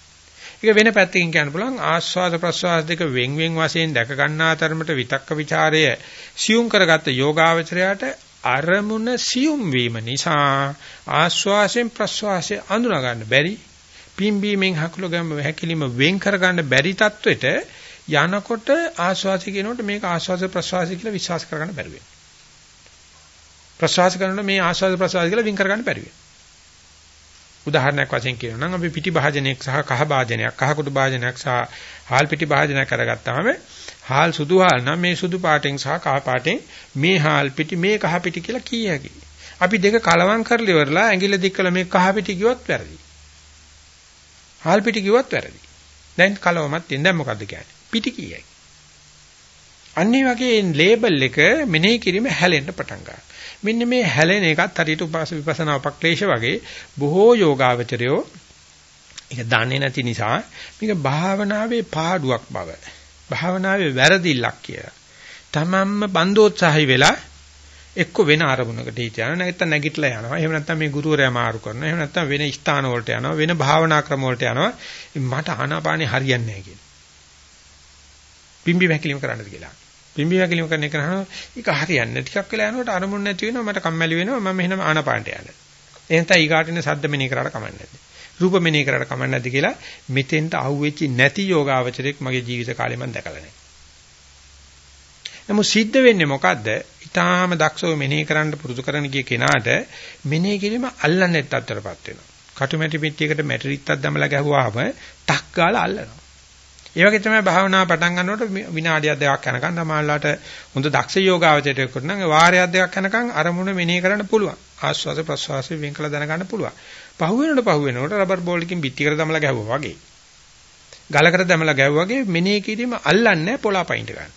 ඒක වෙන පැත්තකින් කියන්න පුළුවන් ආස්වාද ප්‍රස්වාද දෙක වෙන් වෙන් වශයෙන් දැක ගන්නා තරමට විතක්ක ਵਿਚාරය සියුම් කරගත්ත යෝගාවචරයට අරමුණ සියුම් වීම නිසා ආස්වාසයෙන් ප්‍රස්වාසයෙන් අඳුනා ගන්න බැරි පිම්බීමෙන් හකුල ගැම්ම හැකිලිම වෙන් කරගන්න බැරි තත්වෙට යනකොට ආස්වාසි කියනකොට මේක ආස්වාස ප්‍රසවාසි කියලා විශ්වාස කරගන්න බැරි වෙනවා. ප්‍රසවාස කරනකොට මේ ආස්වාස ප්‍රසවාසි කියලා වින් කරගන්න බැරි වෙනවා. උදාහරණයක් වශයෙන් කියනවා නම් අපි පිටි භාජනයක් සහ කහ භාජනයක් කහ කුඩු භාජනයක් සහ හාල් පිටි භාජනයක් කරගත්තාම හාල් සුදු හාල් නම් මේ සුදු පාටෙන් සහ කහ පාටෙන් මේ හාල් පිටි මේ කහ පිටි කියලා කිය හැකියි. අපි දෙක කලවම් කරලා ඉවරලා ඇඟිල්ල දික් කළ මේ කහ පිටි කිව්වත් වැරදි. හාල් පිටි කිව්වත් වැරදි. දැන් කලවමත් තියෙන දැන් මොකද්ද කියන්නේ? පිටි කියයි. අනිත් වගේ ලේබල් එක මෙනෙහි කිරීම හැලෙන්න පටන් ගන්නවා. මෙන්න මේ හැලෙන එකත් හරියට උපාස විපස්සනා උපක්ලේශ වගේ බොහෝ යෝගාවචරයෝ ඒක දන්නේ නැති නිසා මේක භාවනාවේ පාඩුවක් බව භාවනාවේ වැරදිල්ලක් කියලා. තමන්ම බන්දෝත්සාහි වෙලා එක්ක වෙන අරමුණකට හිත යනවා. නැත්නම් නැගිටලා යනවා. එහෙම නැත්නම් මේ ගුරුවරයා මාරු කරනවා. එහෙම නැත්නම් වෙන ස්ථාන වලට යනවා. වෙන භාවනා ක්‍රම වලට යනවා. මට ආනාපානෙ හරියන්නේ නැහැ කියන පිම්බි වැකිලිම කරන්නද කියලා. පිම්බි වැකිලිම කරන එක නහන ඒක හරියන්නේ ටිකක් වෙලා යනකොට අරමුණ නැති වෙනවා. මට කම්මැලි වෙනවා. මම එහෙනම් ආනාපානට යන්න එහෙනම් තයි ඊගාටින සද්ද මෙනේ කරාට කමන්නේ නැද්ද? රූප මෙනේ කරාට කමන්නේ නැද්ද කියලා මෙතෙන්ට අහුවෙච්චි නැති යෝගාවචරයක් මගේ ජීවිත කාලේ මම දැකලා නැහැ. නමුත් සිද්ධ වෙන්නේ මොකද්ද? ඊටාම දක්ෂව මෙනෙහි කරන්න පුරුදු කරන ගිය කෙනාට මෙනෙහි කිරීම අල්ලන්නේ තත්තරපත් වෙනවා. කටුමැටි පිටියකට මැටරිත්තක් දමලා ගැහුවාම ටක් ගාලා අල්ලනවා. ඒ වගේ තමයි භාවනාව පටන් ගන්නකොට විනාඩියක් දෙකක් යනකම් තමයිලාට හොඳ දක්ෂ යෝගාවචරයක් කරනවා නම් වාරයක් දෙකක් යනකම් අරමුණ මෙනෙහි කරන්න පුළුවන්. ආස්වාස ප්‍රස්වාස වෙන් කළ දැනගන්න පුළුවන්. පහු වෙනකොට පහු වෙනකොට රබර් බෝලකින් පිටියකට දමලා ගැහුවා වගේ. ගලකට දමලා ගැහුවා වගේ මෙනෙහි කිරීම අල්ලන්නේ පොළාපයින්ට ගන්න.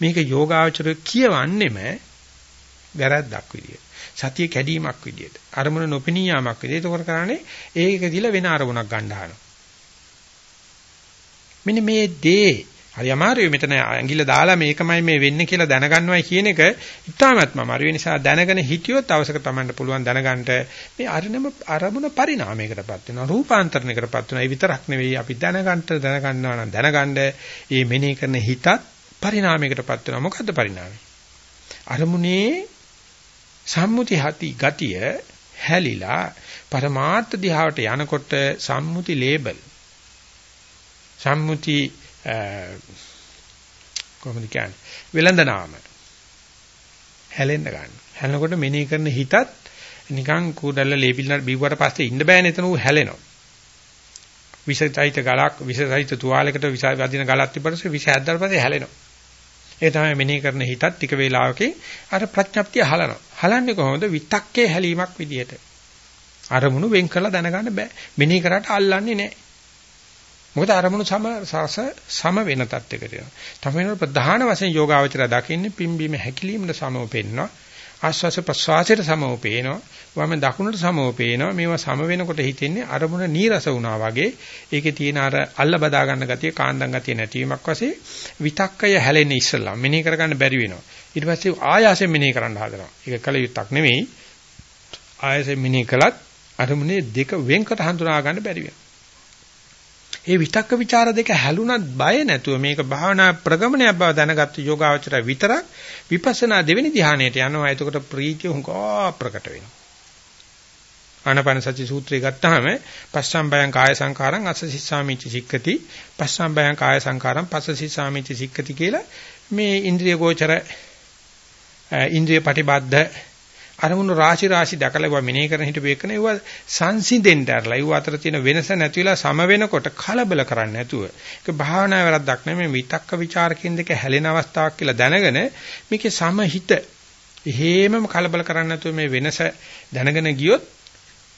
මේක යෝගාචරය කියවන්නෙම වැරද්දක් විදියට. සතිය කැඩීමක් විදියට. අරමුණ නොපෙනී යාමක් විදියට. ඒක කරන්නේ ඒක දිලා වෙන අරමුණක් ගන්න හදනවා. මෙන්න මේ දේ හරි අමාරුයි මෙතන ඇඟිල්ල දාලා මේකමයි මේ වෙන්නේ කියලා දැනගන්නවයි කියන එක ඉතාමත්ම අමාරුයි. ඒ නිසා දැනගෙන හිටියොත් අවශ්‍යක තමන්ට පුළුවන් දැනගන්න මේ අරණම අරමුණ පරිණාමයකටපත් වෙනවා. රූපාන්තරණයකටපත් වෙනවා. ඒ විතරක් නෙවෙයි අපි දැනගන්න දැනගන්නවා නම් දැනගන්න මේ මෙනෙහි කරන හිතත් පරිණාමයකටපත් වෙනවා. මොකද්ද පරිණාමය? අරමුණේ සම්මුති හති ගතිය හැලිලා පරමාර්ථ දිහාවට යනකොට සම්මුති ලේබල් සම්මුති කොහොමද කියන්නේ වෙලඳ නාම හැලෙන්න ගන්න. හැලෙනකොට මෙනෙහි කරන හිතත් නිකන් කුඩල්ල ලේපිල්ල බිව්වට පස්සේ ඉන්න බෑනේ එතන ඌ හැලෙනවා. විෂයිත ගලක් විෂයිත තුවාලයකට විෂ වදින ගලක් තිබ්බට විෂ හැද්දාට පස්සේ හැලෙනවා. ඒ තමයි මෙනෙහි කරන හිතත් ටික වේලාවකින් අර ප්‍රඥප්තිය හලනවා. හලන්නේ කොහොමද? විතක්කේ හැලීමක් විදියට. අරමුණු වෙන් කරලා දැනගන්න බෑ. මෙනෙහි කරාට අල්ලන්නේ නැහැ. මොකද අරමුණු සම සස සම වෙන තත්යකට එනවා. තමයි ප්‍රධාන වශයෙන් යෝගාවචර දකින්නේ පිම්බීම හැකිලීමට සමව පෙන්නවා. ආස්වාස ප්‍රස්වාසයට සමව පේනවා. වම දකුණට සමව පේනවා. මේවා සම වෙනකොට හිතෙන්නේ අරමුණ නීරස වුණා වගේ. ඒකේ තියෙන අර අල්ල බදා ගන්න ගතිය කාන්දම් ගතිය නැතිවීමක් වශයෙන් විතක්කය හැලෙන්නේ ඉස්සලා. මෙනෙහි කරගන්න බැරි වෙනවා. ඊට පස්සේ ආයාසයෙන් මෙනෙහි කරන්න හදනවා. ඒක කල යුත්තක් නෙමෙයි. ආයාසයෙන් මෙනෙහි කළත් අරමුණේ දෙක වෙන්කට හඳුනා ගන්න බැරි වෙනවා. ඒ විතක්ක ਵਿਚාර දෙක හැලුණත් බය නැතුව මේක භාවනා ප්‍රගමනයක් බව දැනගත්තු යෝගාවචර විතරක් විපස්සනා දෙවෙනි ධ්‍යානයට යනවා. එතකොට ප්‍රීතිය හුඟා ප්‍රකට වෙනවා. ආනපන සති සූත්‍රය ගත්තාම පස්සම් බයං කාය සංකාරං අස්සසිස්සාමිච්ච සික්කති පස්සම් බයං කාය සංකාරං පස්සසිස්සාමිච්ච සික්කති කියලා මේ ඉන්ද්‍රිය ගෝචර ඉන්ද්‍රිය ප්‍රතිබද්ධ අරමුණු රාශි රාශි දැකලා ඒවා මෙනෙහි කරන හිටපු එකන ඒවා සංසිඳෙන්න ඇරලා. ඒව අතර තියෙන වෙනස නැති වෙලා සම වෙනකොට කලබල කරන්නේ නැතුව. ඒක භාවනා වැරද්දක් නෙමෙයි. විතක්ක ਵਿਚාරකින් දෙක හැලෙන අවස්ථාවක් කියලා දැනගෙන මේකේ සමහිත එහෙමම කලබල කරන්නේ නැතුව මේ වෙනස දැනගෙන ගියොත්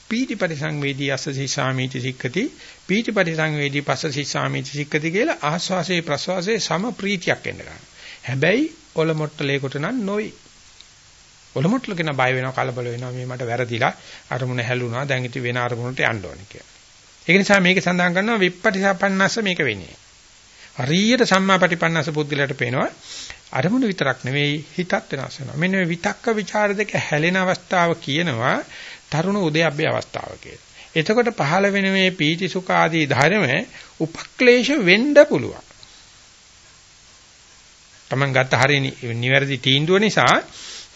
පීටි පරිසංවේදී අස්සසී සාමීති සික්කති. පීටි පරිසංවේදී පස්සසී සාමීති සික්කති කියලා ආස්වාසේ ප්‍රස්වාසේ සම ප්‍රීතියක් එන්න ගන්නවා. හැබැයි ඔලොමොට්ටලේ කොට නම් නොවේ. ඔලොමොට්ල කෙනා බය වෙනවා කලබල වෙනවා මේ මට වැරදිලා අරමුණ හැලුණා දැන් ඉතින් වෙන අරමුණට යන්න ඕනේ කියලා. ඒක නිසා මේක සඳහන් කරනවා විප්පටිසපන්නස්ස මේක වෙන්නේ. හරියට සම්මාපටිපන්නස්ස පුද්ගලයාට පේනවා අරමුණ විතරක් නෙවෙයි හිතත් වෙනස් වෙනවා. මෙන්න මේ විතක්ක ਵਿਚාර දෙක හැලෙන අවස්ථාව කියනවා තරුණ උදයබ්බේ අවස්ථාව කියලා. එතකොට පහළ වෙන මේ පීති සුඛ ආදී ධර්ම උපක්ලේශ වෙන්න පුළුවන්. Taman ගත්ත හරිය නිවැරදි තීන්දුව නිසා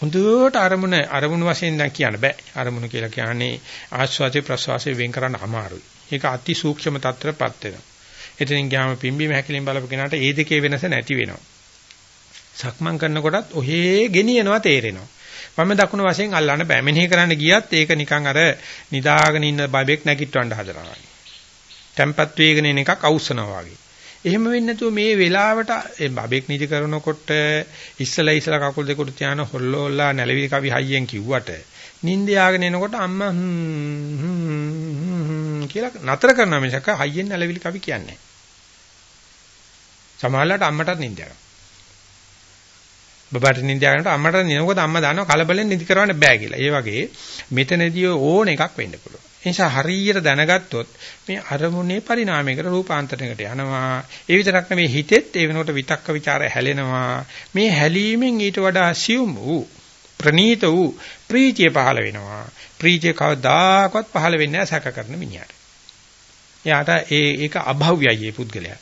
හොඳට අරමුණ අරමුණු වශයෙන් දැන් කියන්න බෑ. අරමුණු කියලා කියන්නේ ආස්වාදේ ප්‍රසවාසයේ වෙන් කරන්න අමාරුයි. ඒක අති සූක්ෂම තත්ත්වයටපත් වෙනවා. එතනින් ගියාම පිම්බීම හැකිලින් බලපු කෙනාට ඒ දෙකේ වෙනස නැති වෙනවා. සක්මන් කරනකොටත් ඔහේ ගෙනියනවා තේරෙනවා. මම දකුණු වශයෙන් අල්ලන්න බෑ. මෙනෙහි කරන්න ගියත් ඒක නිකන් අර නිදාගෙන ඉන්න බබෙක් නැගිටවන්න හදනවා වගේ. tempat වේගන එන එකක් අවුස්සනවා වගේ. එහෙම වෙන්නේ නැතුව මේ වෙලාවට ඒ බබෙක් නිදි කරනකොට ඉස්සලා ඉස්සලා කකුල් දෙක උඩ තියාන හොල්ලෝල්ලා නැලවිලි කවි හයියෙන් කිව්වට නිින්ද යාගෙන එනකොට අම්මා කියලා නතර කරනවා මිසක හයියෙන් නැලවිලි කවි කියන්නේ නැහැ. සමහරවිට අම්මටත් නිින්ද යනවා. බබාට නිින්ද යනකොට අම්මට නිනකොට අම්මා දන්නවා කලබලෙන් නිදි කරවන්න බෑ කියලා. ඒ වගේ මෙතනදී ඕන එකක් වෙන්න පුළුවන්. ඒ නිසා හරියට දැනගත්තොත් මේ අරමුණේ පරිණාමයකට රූපාන්තරයකට යනවා. ඒ විතරක් නෙවෙයි හිතෙත් ඒ වෙනකොට විතක්ක ਵਿਚාර හැලෙනවා. මේ හැලීමෙන් ඊට වඩා සියුම් වූ ප්‍රනීත වූ ප්‍රීතිය පහළ වෙනවා. ප්‍රීතිය කවදාකවත් පහළ වෙන්නේ නැහැ සැක කරන මිනිහට. එයාට ඒ ඒක අභව්‍යයි ඒ පුද්ගලයා.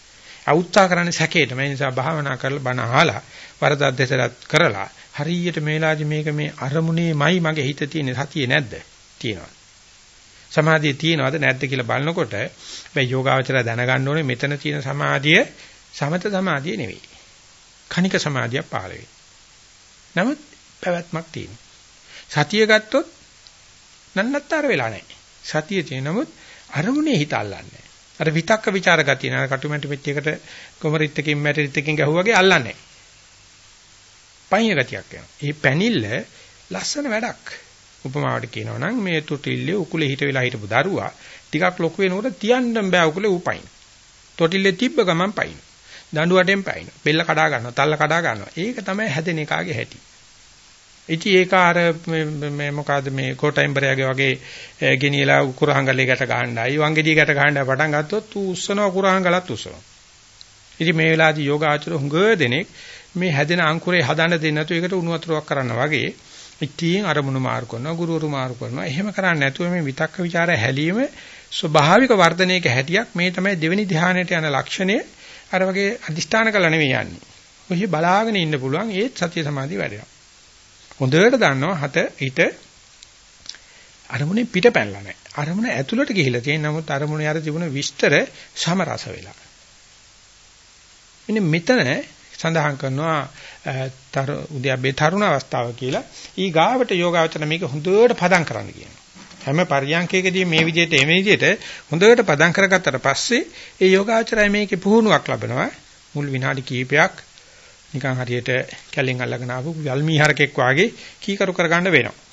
අවුත්සා කරන්නේ සැකේට. මේ නිසා භාවනා කරලා බණ අහලා වරදක් දෙසරත් කරලා හරියට මේලාදි මේක මේ අරමුණේමයි මගේ හිත තියෙන සතියේ නැද්ද? තියෙනවා. සමාධිය තියෙනවද නැද්ද කියලා බලනකොට මේ යෝගාවචරය දැනගන්න ඕනේ මෙතන තියෙන සමාධිය සමත සමාධිය නෙවෙයි. කණික සමාධිය පහළ වෙයි. නමුත් පැවැත්මක් තියෙනවා. සතිය ගත්තොත් නන්නත්තර වෙලා නැහැ. සතිය තියෙන නමුත් අරමුණේ හිත අල්ලන්නේ අර විතක්ක ਵਿਚාර ගතිය නේ කටුමැටි පෙට්ටියකට කොමරිත්තකින් මැටිරිත්තකින් ගැහුවාගේ අල්ලන්නේ. පයින් ගතියක් යනවා. මේ පැනිල්ල ලස්සන වැඩක්. උපමාවට කියනවා නම් මේ තොටිල්ලේ උකුලේ හිට වෙලා හිටපු දරුවා ටිකක් ලොකු වෙනකොට තියන්න බෑ උකුලේ උපයින්. තොටිල්ලේ තිබ්බ ගමන් පයින්. දඬුවටෙන් පයින්. බෙල්ල කඩා ගන්නවා, තල්ල කඩා ගන්නවා. ඒක තමයි හැදෙන එකාගේ හැටි. ඉතින් ඒක අර මේ මොකද්ද මේ කොටයිම්බරයාගේ වගේ ගෙනියලා කුරහංගලේ ගැට ගහන්නයි වංගෙඩිය ගැට ගහන්නයි පටන් ගත්තොත් ඌ උස්සනවා කුරහංගලත් උස්සනවා. ඉතින් මේ වෙලාවේදී යෝගාචර හුඟ දෙනෙක් මේ හැදෙන අංකුරේ හදන්න දෙන්නේ නැතු ඒකට උණු වතුරක් කරන්න වගේ ඉතින් අරමුණු මාරු කරනවා ගුරුවරු මාරු කරනවා එහෙම කරන්නේ නැතුව මේ විතක්ක ਵਿਚාර හැලීම ස්වභාවික වර්ධනයක හැටියක් මේ තමයි දෙවෙනි ධ්‍යානයට යන ලක්ෂණය අර වගේ අදිෂ්ඨාන කළ නෙවෙයි යන්නේ. ඔහි බලාගෙන ඉන්න පුළුවන් ඒත් සතිය සමාධිය වැඩෙනවා. හොඳට දන්නවා හත හිත අරමුණේ පිට පැනලා නැහැ. අරමුණ ඇතුළට ගිහිලා තියෙන නමුත් අරමුණේ අර තිබුණ විස්තර සමරස වෙලා. මෙන්න මෙතන සඳහන් කරනවා තර උද්‍යප්පේ තරුණ අවස්ථාව කියලා. ඊ ගාවට යෝගාවචර මේක හොඳට පදම් කරන්න කියනවා. හැම පරියන්කයකදී මේ විදිහට එමේ විදිහට හොඳට පදම් කරගත්තට පස්සේ ඒ යෝගාවචරය මේකේ පුහුණුවක් ලබනවා. මුල් විනාඩි කිහිපයක් නිකන් හරියට කැලෙන් අල්ලගෙන ආපු යල්මීහරකෙක් වාගේ කීකරු කරගන්න වෙනවා.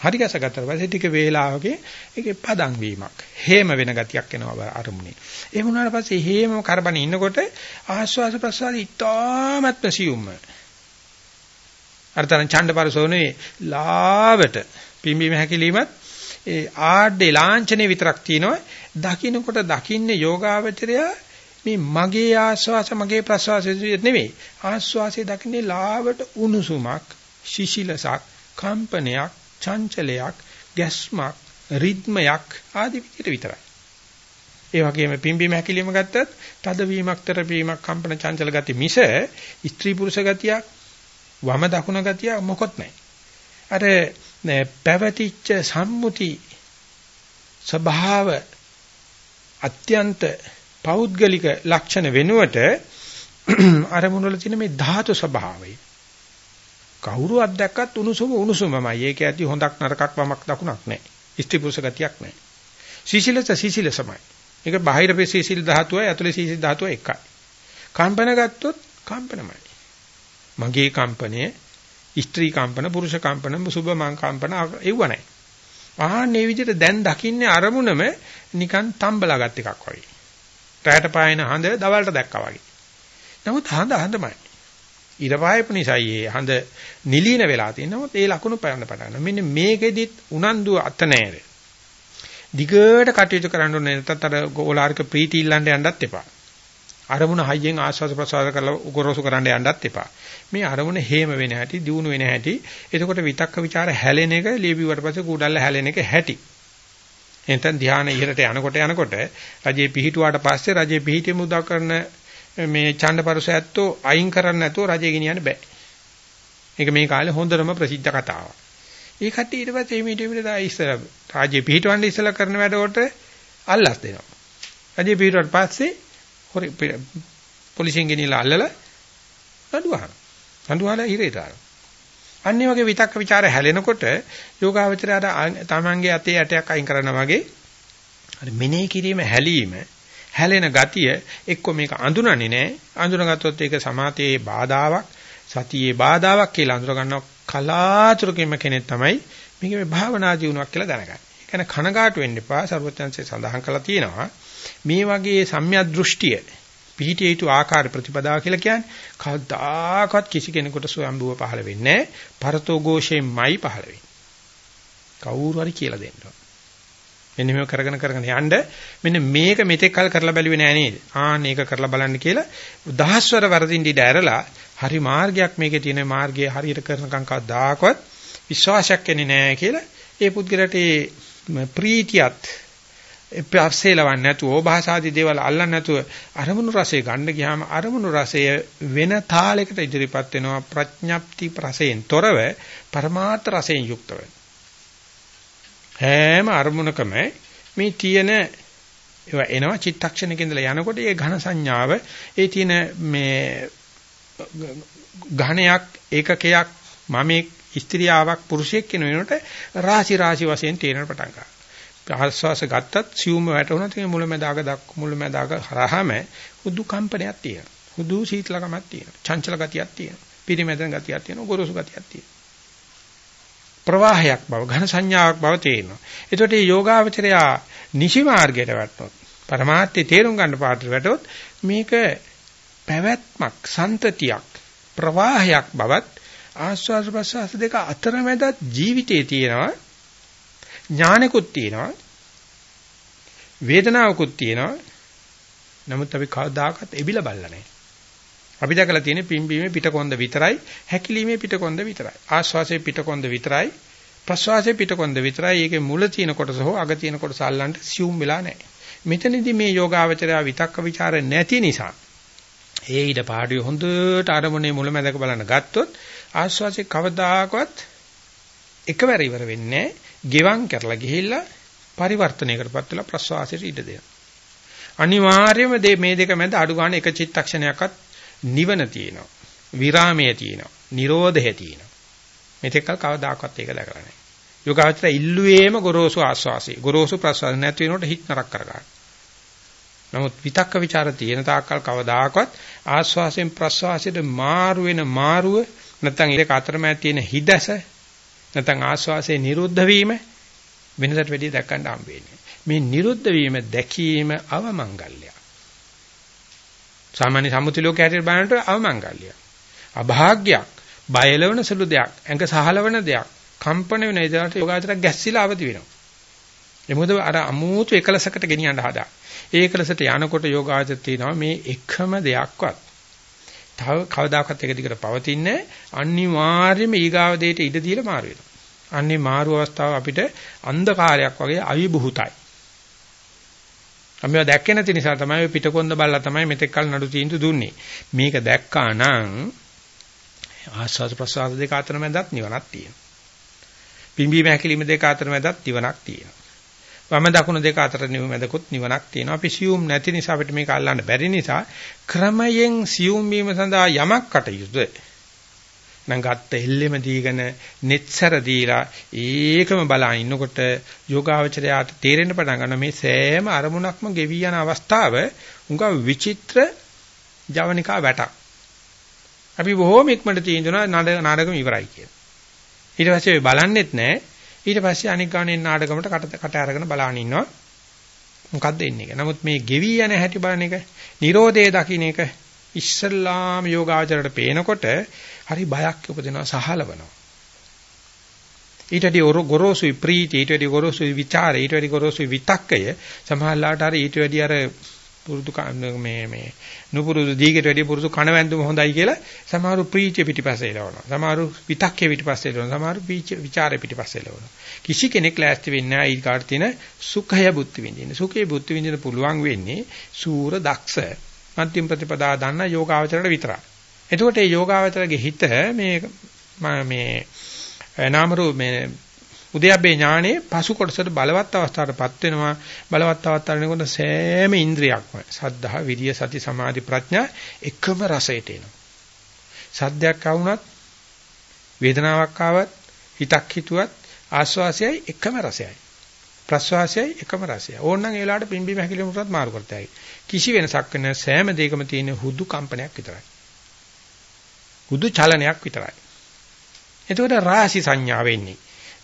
හරි ගැසගත්තට පස්සේ ටික වේලාවකේ ඒකේ පදම් වීමක් හේම වෙන ගතියක් එනවා අරමුණේ. එහෙම වුණාට පස්සේ හේම කරබන ඉන්නකොට ආස්වාස ප්‍රසාර ඉතාමත්ම සියුම්ම. අර්ථන ඡණ්ඩපරසෝනේ ලාවට පිම්බීම හැකිලීමත් ඒ ආඩේ ලාංඡනේ විතරක් තියෙනවා. දකින්නකොට දකින්නේ යෝගාවචරය මේ මගේ ආස්වාස මගේ ප්‍රසවාස නෙවෙයි. ආස්වාසේ දකින්නේ ලාවට උණුසුමක්, ශිශිලසක්, කම්පනයක් චංචලයක්, ගැස්මක්, රිද්මයක් ආදී විදිහට විතරයි. ඒ වගේම පිම්බීම හැකිලිම ගත්තත් තදවීමක්, තරපීමක්, කම්පන චංචල ගති මිස ස්ත්‍රී පුරුෂ ගතියක්, වම දකුණ ගතිය මොකොත් නැහැ. අර පැවතිච්ච සම්මුති ස්වභාව අත්‍යන්ත පෞද්ගලික ලක්ෂණ වෙනුවට අරමුණ වල තියෙන මේ ධාතු ස්වභාවය කවුරු අත්දැක්කත් උණුසුම උණුසුමමයි. ඒක ඇති හොඳක් නරකක් වමක් දකුණක් නැහැ. ඉෂ්ටි පුරුෂ ගතියක් නැහැ. සීසිලස සීසිලසමයි. ඒක බාහිර පෙසීසිල් ධාතුවයි ඇතුලේ සීසිල් ධාතුව එකයි. කම්පන ගත්තොත් කම්පනමයි. මගේ කම්පනය, ස්ත්‍රී කම්පන, පුරුෂ කම්පන, සුභ මං කම්පන එව්ව නැහැ. ආන්නේ විදිහට දැන් දකින්නේ අරමුණම නිකන් තම්බලාගත් එකක් වගේ. රැයට පායන හඳ දවල්ට දැක්කා වගේ. නමුත් හඳ හඳමයි. ඉර පායපු නිසායි ඒ හඳ නිලීන වෙලා තියෙනවොත් ඒ ලකුණු පයන්න පටන් ගන්නවා. මෙන්න මේකෙදිත් උනන්දුව අත නෑර. දිගට කටයුතු කරන්න ඕනේ නැත්නම් අර ගෝලාරික ප්‍රීති ඉල්ලන්න යන්නත් එපා. අරමුණ හයියෙන් ආස්වාද ප්‍රසවාස කරලා උගරසු කරන්න යන්නත් එපා. මේ අරමුණ හේම වෙන හැටි, දියුණු වෙන හැටි, එතකොට විතක්ක ਵਿਚාර හැලෙන එක, ලියවිවට පස්සේ කුඩල්ල හැලෙන එක හැටි. එතෙන් ධානය ඉහළට යනකොට යනකොට රජේ පිහිටුවාට පස්සේ රජේ පිහිටෙම උදා කරන මේ ඡණ්ඩපරුස ඇත්තෝ අයින් කරන්න නැතුව රජය ගෙනියන්න බෑ. මේක මේ කාලේ හොඳටම ප්‍රසිද්ධ කතාවක්. ඒ කට්ටිය ඊට පස්සේ මේ ටීමේ දා ඉස්සර රාජ්‍ය පිහිටවන්න ඉස්සලා කරන වැඩවලට අල්ලස් දෙනවා. රාජ්‍ය පිහිටුවට පස්සේ හොරි පොලිසියෙන් ගෙනියලා අල්ලලා නඩුවහන. නඩුවහලා ඉරේට ආවා. අන්නේ වගේ විතක්ක ਵਿਚාර හැලෙනකොට යෝගාවචරයට තමන්ගේ අතේ ඇටයක් අයින් කරනවා වගේ අර මෙනෙහි කිරීම හැලීම හැලෙන ගතිය එක්ක මේක අඳුනන්නේ නැහැ. අඳුනගත්තොත් ඒක සමාතයේ බාධාවක්, සතියේ බාධාවක් කියලා අඳුර ගන්නවා කලාතුරකින්ම කෙනෙක් තමයි මේක මේ භාවනා ජීවණයක් කියලා දැනගන්නේ. ඒ කියන්නේ කනගාටු වෙන්න එපා. සර්වඥාන්සේ සඳහන් කළා තියෙනවා. මේ වගේ සම්‍යක් දෘෂ්ටිය පිහිටිය යුතු ආකාර ප්‍රතිපදාව කියලා කියන්නේ කවදාකවත් කිසි කෙනෙකුට ස්වයම්බුව පහළ වෙන්නේ නැහැ. පරතෝ ഘോഷයෙන්මයි පහළ වෙන්නේ. කවුරු හරි කියලා දෙන්නවා. මෙන්න මේක කරගෙන කරගෙන යන්න මෙන්න මේක මෙතෙක් කල් කරලා බැලුවේ නෑ නේද? ආන්න ඒක කරලා බලන්න කියලා දහස්වර වරදින් ඉඳ ඇරලා හරි මාර්ගයක් මේකේ තියෙන මාර්ගයේ හරියට කරනකම් කවදාකවත් විශ්වාසයක් එන්නේ නෑ කියලා ඒ පුද්ගලට ඒ ප්‍රීතියත් අප්සේලවන්නේ නැතුව ඕභාසාදී දේවල් අල්ලන්නේ නැතුව අරමුණු රසය ගන්න ගියාම අරමුණු රසය වෙන තාලයකට ඉදිරිපත් වෙනවා ප්‍රඥප්ති රසයෙන් තොරව පරමාර්ථ රසයෙන් යුක්තව හැම අරමුණකම මේ තියෙන ඒවා එනවා චිත්තක්ෂණයක ඉඳලා යනකොට ඒ ඝන සංඥාව ඒ තියෙන මේ ඝණයක් ඒකකයක් මමෙක් ස්ත්‍රියාවක් පුරුෂයෙක් කියන වෙනකොට රාශි රාශි වශයෙන් තේරෙන පටන් ගන්නවා. ආස්වාස ගත්තත් සියුම්ම වැටුණත් මේ මුලැමැදාක දක් මුලැමැදාක හරහාම හුදු කම්පනයක් තියෙනවා. හුදු සීතලකමක් තියෙනවා. චංචල ගතියක් තියෙනවා. පිරිමැදෙන ගතියක් තියෙනවා. ගොරෝසු ගතියක් තියෙනවා. ප්‍රවාහයක් බව ඝන සංඥාවක් බව තේරෙනවා. එතකොට මේ යෝගාවචරයා නිසි මාර්ගයට වැටුනොත් પરමාර්ථය තේරුම් ගන්න පාඩට වැටුනොත් මේක පැවැත්මක් සන්තතියක් ප්‍රවාහයක් බවත් ආස්වාද ප්‍රසවාස දෙක අතරමැද ජීවිතයේ තියෙනවා ඥානකුත් තියෙනවා වේදනාවකුත් තියෙනවා නමුත් අපි කවදාකවත් එබිලා බලලා නැහැ. අපි දැකලා තියෙන්නේ පිම්බීමේ පිටකොන්ද විතරයි, හැකිලීමේ පිටකොන්ද විතරයි. ආශ්වාසයේ පිටකොන්ද විතරයි, ප්‍රශ්වාසයේ පිටකොන්ද විතරයි. ඒකේ මුල තියෙන කොටස හෝ අග තියෙන කොටස අල්ලන්න සියුම් වෙලා නැහැ. මෙතනදී මේ යෝගාවචරය විතක්ක ਵਿਚාර නැති නිසා ඒ ඊට පාඩුවේ හොඳට අරමුණේ මුලැමැදක බලන්න ගත්තොත් ආශ්වාසයේ කවදාකවත් එකවර ඉවර වෙන්නේ ගෙවම් කරලා ගිහිල්ලා පරිවර්තනයකටපත් වෙලා ප්‍රශ්වාසයට ඉඩ දෙනවා. අනිවාර්යයෙන්ම මේ දෙක මැද අඩු ගන්න එක චිත්තක්ෂණයක්වත් නිවන තියෙනවා. විරාමයේ තියෙනවා. නිරෝධය තියෙනවා. මෙතෙක්කල් කවදාකවත් ඒක දැකලා නැහැ. යෝගාවචර ඉල්ලුවේම ගොරෝසු ආස්වාසි. ගොරෝසු ප්‍රසවාස නැති වෙනකොට හිත නරක කරගන්න. නමුත් විතක්ක ਵਿਚාර තියෙන තාක්කල් කවදාකවත් ආස්වාසයෙන් ප්‍රස්වාසයට මාරු වෙන මාරුව නැත්නම් ඒක අතරමැද තියෙන හිදැස නැත්නම් ආස්වාසයේ නිරුද්ධ වීම වෙනසට වැඩිය දැක්කන්න හම්බ වෙන්නේ. මේ නිරුද්ධ වීම දැකීම අවමංගල්‍යය. සාමාන්‍ය සම්මුති ලෝකයේ හැටියට බලනකොට අවමංගල්‍යය. අභාග්‍යයක්, බයලවන සුළු දෙයක්, ඇඟ සහලවන දෙයක්, කම්පන වෙන ඉදලට යෝගාචර ගැස්සිලා අවදි වෙනවා. ඒ මොකද අර අමූතු එකලසකට ගෙනියන්න හදා. ඒ එකලසට යනකොට යෝගාචර තියෙනවා මේ එකම දෙයක්වත් තව කවදාකවත් එක දිගට පවතින්නේ අනිවාර්යයෙන්ම ඊගාව දෙයට ඉඩ දීලා මාරු වෙනවා. අන්නේ මාරු අවස්ථාව අපිට අන්ධකාරයක් වගේ අවිභූතයි. අපි දැක්කේ නැති නිසා තමයි පිටකොන්ද බල්ලා තමයි මෙතෙක් කල නඩු තීන්දුව දුන්නේ. මේක දැක්කා නම් ආස්වාද ප්‍රසආද දෙක අතර මැදත් නිවනක් තියෙනවා. පිම්බීම හැකිලිම දෙක අතර මැදත් නිවනක් තියෙනවා. වම දකුණු දෙක අතර නිවමැදකුත් නිවනක් තියෙනවා. අපි සියුම් නැති නිසා අපිට මේක අල්ලන්න බැරි නිසා ක්‍රමයෙන් සියුම් වීම සඳහා යමක් කටයුතු නම් ගත්ත එල්ලෙම දීගෙන netසර දීලා ඒකම බලා ඉන්නකොට යෝගාවචරයාට තේරෙන්න පටන් ගන්න මේ සෑම අරමුණක්ම ගෙවි යන අවස්ථාව උඟ විචිත්‍ර ජවනිකා වැටක්. අපි බොහෝම ඉක්මනට තීන්දුවන නාටකම ඉවරයි කියලා. ඊට පස්සේ ඔය බලන්නෙත් නැහැ. ඊට පස්සේ අනික් ගානේ නාටකමට කට කට අරගෙන බලාගෙන ඉන්නවා. මොකද්ද එන්නේ එක. නමුත් මේ ගෙවි යන හැටි බලන එක, Nirodhe දකින්න එක ඉස්සල්ලාම යෝගාචරයට පේනකොට හරි බයක් උපදිනවා සහලවනවා. ඊට වඩා ගොරෝසුයි ප්‍රීති ඊට වඩා ගොරෝසුයි ਵਿਚාරය ඊට වඩා ගොරෝසුයි විතක්කය සමහරලාට හරි ඊට වඩා අර පුරුදු මේ මේ නුපුරුදු දීකට වැඩි පුරුදු කණ වැන්දුම හොඳයි කියලා සමහරු ප්‍රීතිය පිටිපස්සේ එලවනවා. සමහරු විතක්කේ පිටිපස්සේ එලවනවා. සමහරු විචාරේ පිටිපස්සේ එලවනවා. කිසි කෙනෙක් ලෑස්ති වෙන්නේ නැහැ ඊකාට තියෙන සුඛය බුද්ධ විඳින්න. සුඛේ බුද්ධ විඳින්න පුළුවන් වෙන්නේ සූර දක්ෂ මධ්‍යම ප්‍රතිපදා දන්න යෝගාවචරයට විතරයි. එතකොට මේ යෝගාවචරගේ හිත මේ මේ නාම රූප මේ උද්‍යප්පේ ඥානේ පසු කොටසට බලවත් අවස්ථාවටපත් වෙනවා. බලවත් අවස්ථාවනකොට සෑම ඉන්ද්‍රියක්ම සද්ධා විරිය සති සමාධි ප්‍රඥා එකම රසයට එනවා. සද්දයක් ආවුණත් වේදනාවක් ආවත් හිතක් හිතුවත් ආස්වාසයයි එකම රසයයි. ප්‍රස්වාසයයි එකම රසයයි. ඕනනම් ඒ වෙලාවට පිම්බි මහකිලමුටත් මාරු කරතයි කිසි වෙනසක් වෙන සෑම දෙයකම තියෙන හුදු කම්පනයක් විතරයි. හුදු චලනයක් විතරයි. එතකොට රාශි සංඥා වෙන්නේ.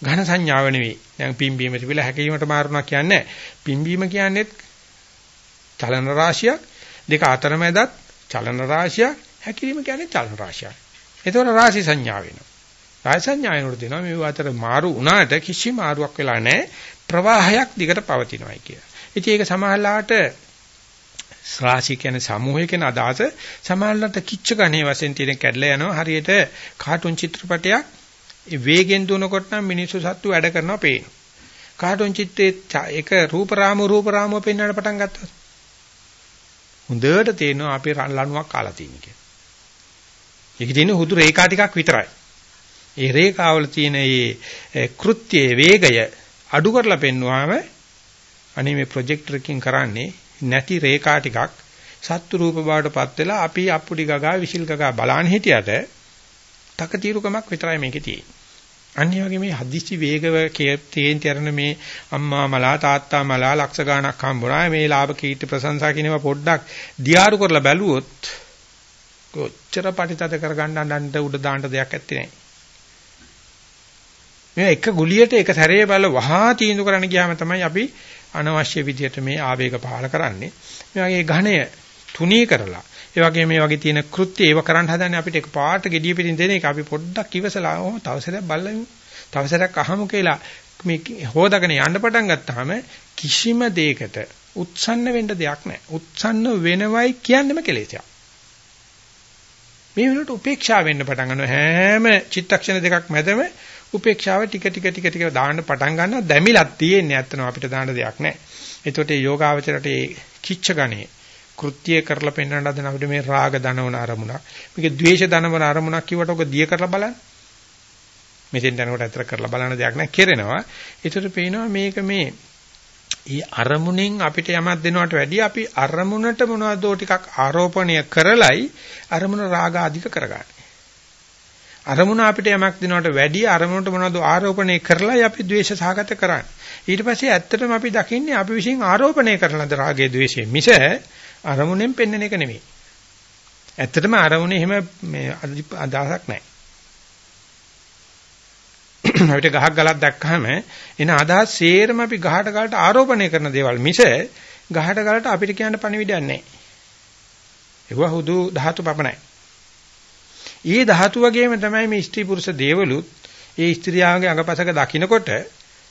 ඝන සංඥාව නෙවෙයි. දැන් පිම්බීම තිබිලා හැකීමට මාරුණා කියන්නේ පිම්බීම කියන්නේත් චලන රාශියක් දෙක අතරමැදත් චලන රාශියක් හැකීම කියන්නේ චලන රාශියක්. එතකොට රාශි සංඥා වෙනවා. රාශි සංඥා වෙනකොට දෙනවා මේ අතර මාරු වුණාට කිසි මාරුවක් වෙලා නැහැ. ප්‍රවාහයක් දිගට පවතිනවායි කියලා. ඉතින් ඒක සමහරලාට රාශිය කියන්නේ සමූහය කියන අදහස සමහරවිට කිච්ච ගණේ වශයෙන් තියෙන කැඩලා යනවා හරියට කාටුන් චිත්‍රපටයක් ඒ වේගෙන් දුවනකොට නම් මිනිස්සු සත්තු වැඩ කරනවා පේනවා. කාටුන් චිත්‍රයේ එක රූප රාමු රූප රාමුව පෙන්වන්න පටන් ගත්තා. හොඳට තේරෙනවා අපේ ලණුවක් කාලා තියෙන කියලා. ඒකේ තියෙන හුදු රේඛා ටිකක් විතරයි. ඒ රේඛාවල තියෙන මේ කෘත්‍යයේ වේගය අඩු කරලා පෙන්වුවාම අනේ මේ ප්‍රොජෙක්ටර් එකකින් කරන්නේ නැති රේඛා ටිකක් සත්තු රූප බවටපත් වෙලා අපි අප්පුඩි ගගා විසිල් ගගා බලන්න හිටියට තකතිරුකමක් විතරයි මේකේ තියෙන්නේ. අනිත් වගේ මේ හදිස්සි වේගව තේන් තරන මේ අම්මා මලා තාත්තා මලා ලක්ෂ ගණක් හම්බුණා මේ ලාභ කීර්ති ප්‍රශංසා කියනවා පොඩ්ඩක් දියාරු කරලා බැලුවොත් කොච්චර පටිතද කරගන්න අඬන්න උඩ දාන්න දෙයක් ඇත්තේ නැහැ. මේ එක ගුලියට එක සැරේ බල වහා තීන්දුව කරන්න ගියාම තමයි අපි අනවශ්‍ය විදියට මේ ආවේග පහල කරන්නේ. මේ වගේ ඝණය තුනී කරලා ඒ වගේ මේ වගේ තියෙන කෘත්‍ය ඒව කරන්න හදන්නේ අපිට එක පාට gediya පිටින් දෙන එක අපි පොඩ්ඩක් ඉවසලා ඔහොම තවසරයක් බලමු. තවසරයක් අහමු කියලා මේ හොදාගෙන යන්න පටන් ගත්තාම කිසිම දෙයකට උත්සන්න වෙන්න දෙයක් නැහැ. උත්සන්න වෙනවයි කියන්නේම කෙලෙසයක්. මේ වෙනකොට උපේක්ෂා වෙන්න පටන් ගන්නවා හැම චිත්තක්ෂණ දෙකක් මැදම උපේක්ෂාව ටික ටික ටික ටික දාන්න පටන් ගන්නවා දැමිලක් තියෙන්නේ ඇත්තනම අපිට දාන්න දෙයක් නැහැ. ඒතකොට මේ යෝගාවචරයට මේ කිච්ච ගණේ කෘත්‍ය කරලා පෙන්වන්න හදන අපිට මේ රාග දනවන අරමුණක්. මේක ද්වේෂ දනවන අරමුණක් කිව්වට ඔක දිය කරලා බලන්න. මෙතෙන් යනකොට ඇතර කරලා බලන්න දෙයක් නැහැ කෙරෙනවා. ඒතර පේනවා මේක මේ ඊ අරමුණෙන් අපිට යමක් දෙනවට වැඩිය අපි අරමුණට මොනවදෝ ටිකක් ආරෝපණය කරලයි අරමුණ රාග අධික කරගන්නේ. අරමුණ අපිට යමක් දෙනවට වැඩිය අරමුණට මොනවදෝ ආරෝපණය කරලයි අපි ද්වේෂ සහගත කරන්නේ. ඊට පස්සේ ඇත්තටම අපි දකින්නේ අපි විසින් ආරෝපණය කරන ද්‍රාගයේ ද්වේෂයේ මිස අරමුණෙන් පෙන්වන එක නෙමෙයි. ඇත්තටම අරමුණේ එහෙම මේ අදහසක් නැහැ. අපිට ගහක් ගලක් දැක්කහම එන අදහස් සේරම අපි ගහට ගලට ආරෝපණය කරන දේවල් මිස ගහට ගලට අපිට කියන්න පණිවිඩයක් නැහැ. ඒවා හුදු ධාතු පපණයි. ඊ ධාතු වගේම තමයි මේ ස්ත්‍රී පුරුෂ දේවලුත් ඒ ස්ත්‍රියාගේ අඟපසක දකින්නකොට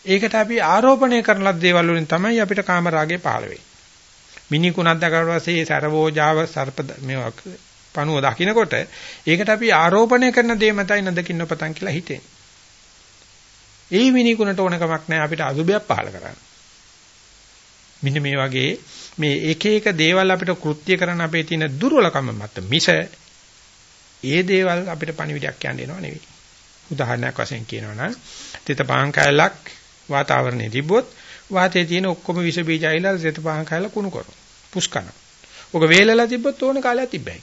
ඒකට අපි ආරෝපණය කරන ලද දේවල් වලින් තමයි අපිට කාම රාගේ පහළ වෙන්නේ. මිනි කුණක් දැකලා පස්සේ සරවෝජාව සර්ප මේවා පණුව දකින්නකොට ඒකට අපි ආරෝපණය කරන දේ මතයි නදකින්න පතන් කියලා හිතෙන්නේ. ඒ මිනිකුණට ඕන කමක් නැහැ අපිට අසුබයක් පහල කරන්න. මෙන්න මේ වගේ මේ එක එක දේවල් අපිට කෘත්‍ය කරන්න අපේ තියෙන දුර්වලකම මත මිස ඒ දේවල් අපිට පණිවිඩයක් කියන්න එනව නෙවෙයි. උදාහරණයක් වශයෙන් කියනවා නම් තිත පාන් කැලක් වාතාවරණයේ තිබ්බොත් වාතයේ තියෙන ඔක්කොම විස බීජ අයිලා තිත පාන් කැල කුණු කරනවා. පුස්කන. ඔක වේලලා තිබ්බොත් ඕන කාලයක් තිබ්බයි.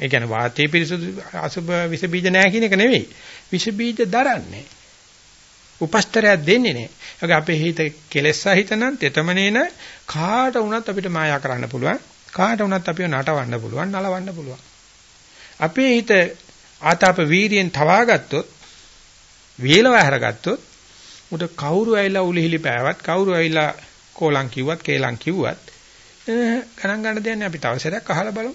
ඒ කියන්නේ වාතයේ පිරිසුදු අසුබ විස බීජ නැහැ කියන එක නෙවෙයි. විස බීජ දරන්නේ. උපස්තරයක් දෙන්නේ නැහැ. ඒක අපේ හිත කෙලෙස්සා හිතනම් තෙතමනේන කාට වුණත් අපිට මායා කරන්න පුළුවන්. කාට වුණත් අපිව නටවන්න පුළුවන්, නලවන්න පුළුවන්. අපේ හිත ආතාප වීරියෙන් තවා ගත්තොත්, වේලව හැරගත්තොත් උඩ කවුරු ඇවිල්ලා උලිහිලි පෑවත්, කවුරු ඇවිල්ලා කෝලම් කිව්වත්, කේලම් කිව්වත් ගණන් ගන්න දෙන්නේ අපි තව සැරයක් අහලා බලමු.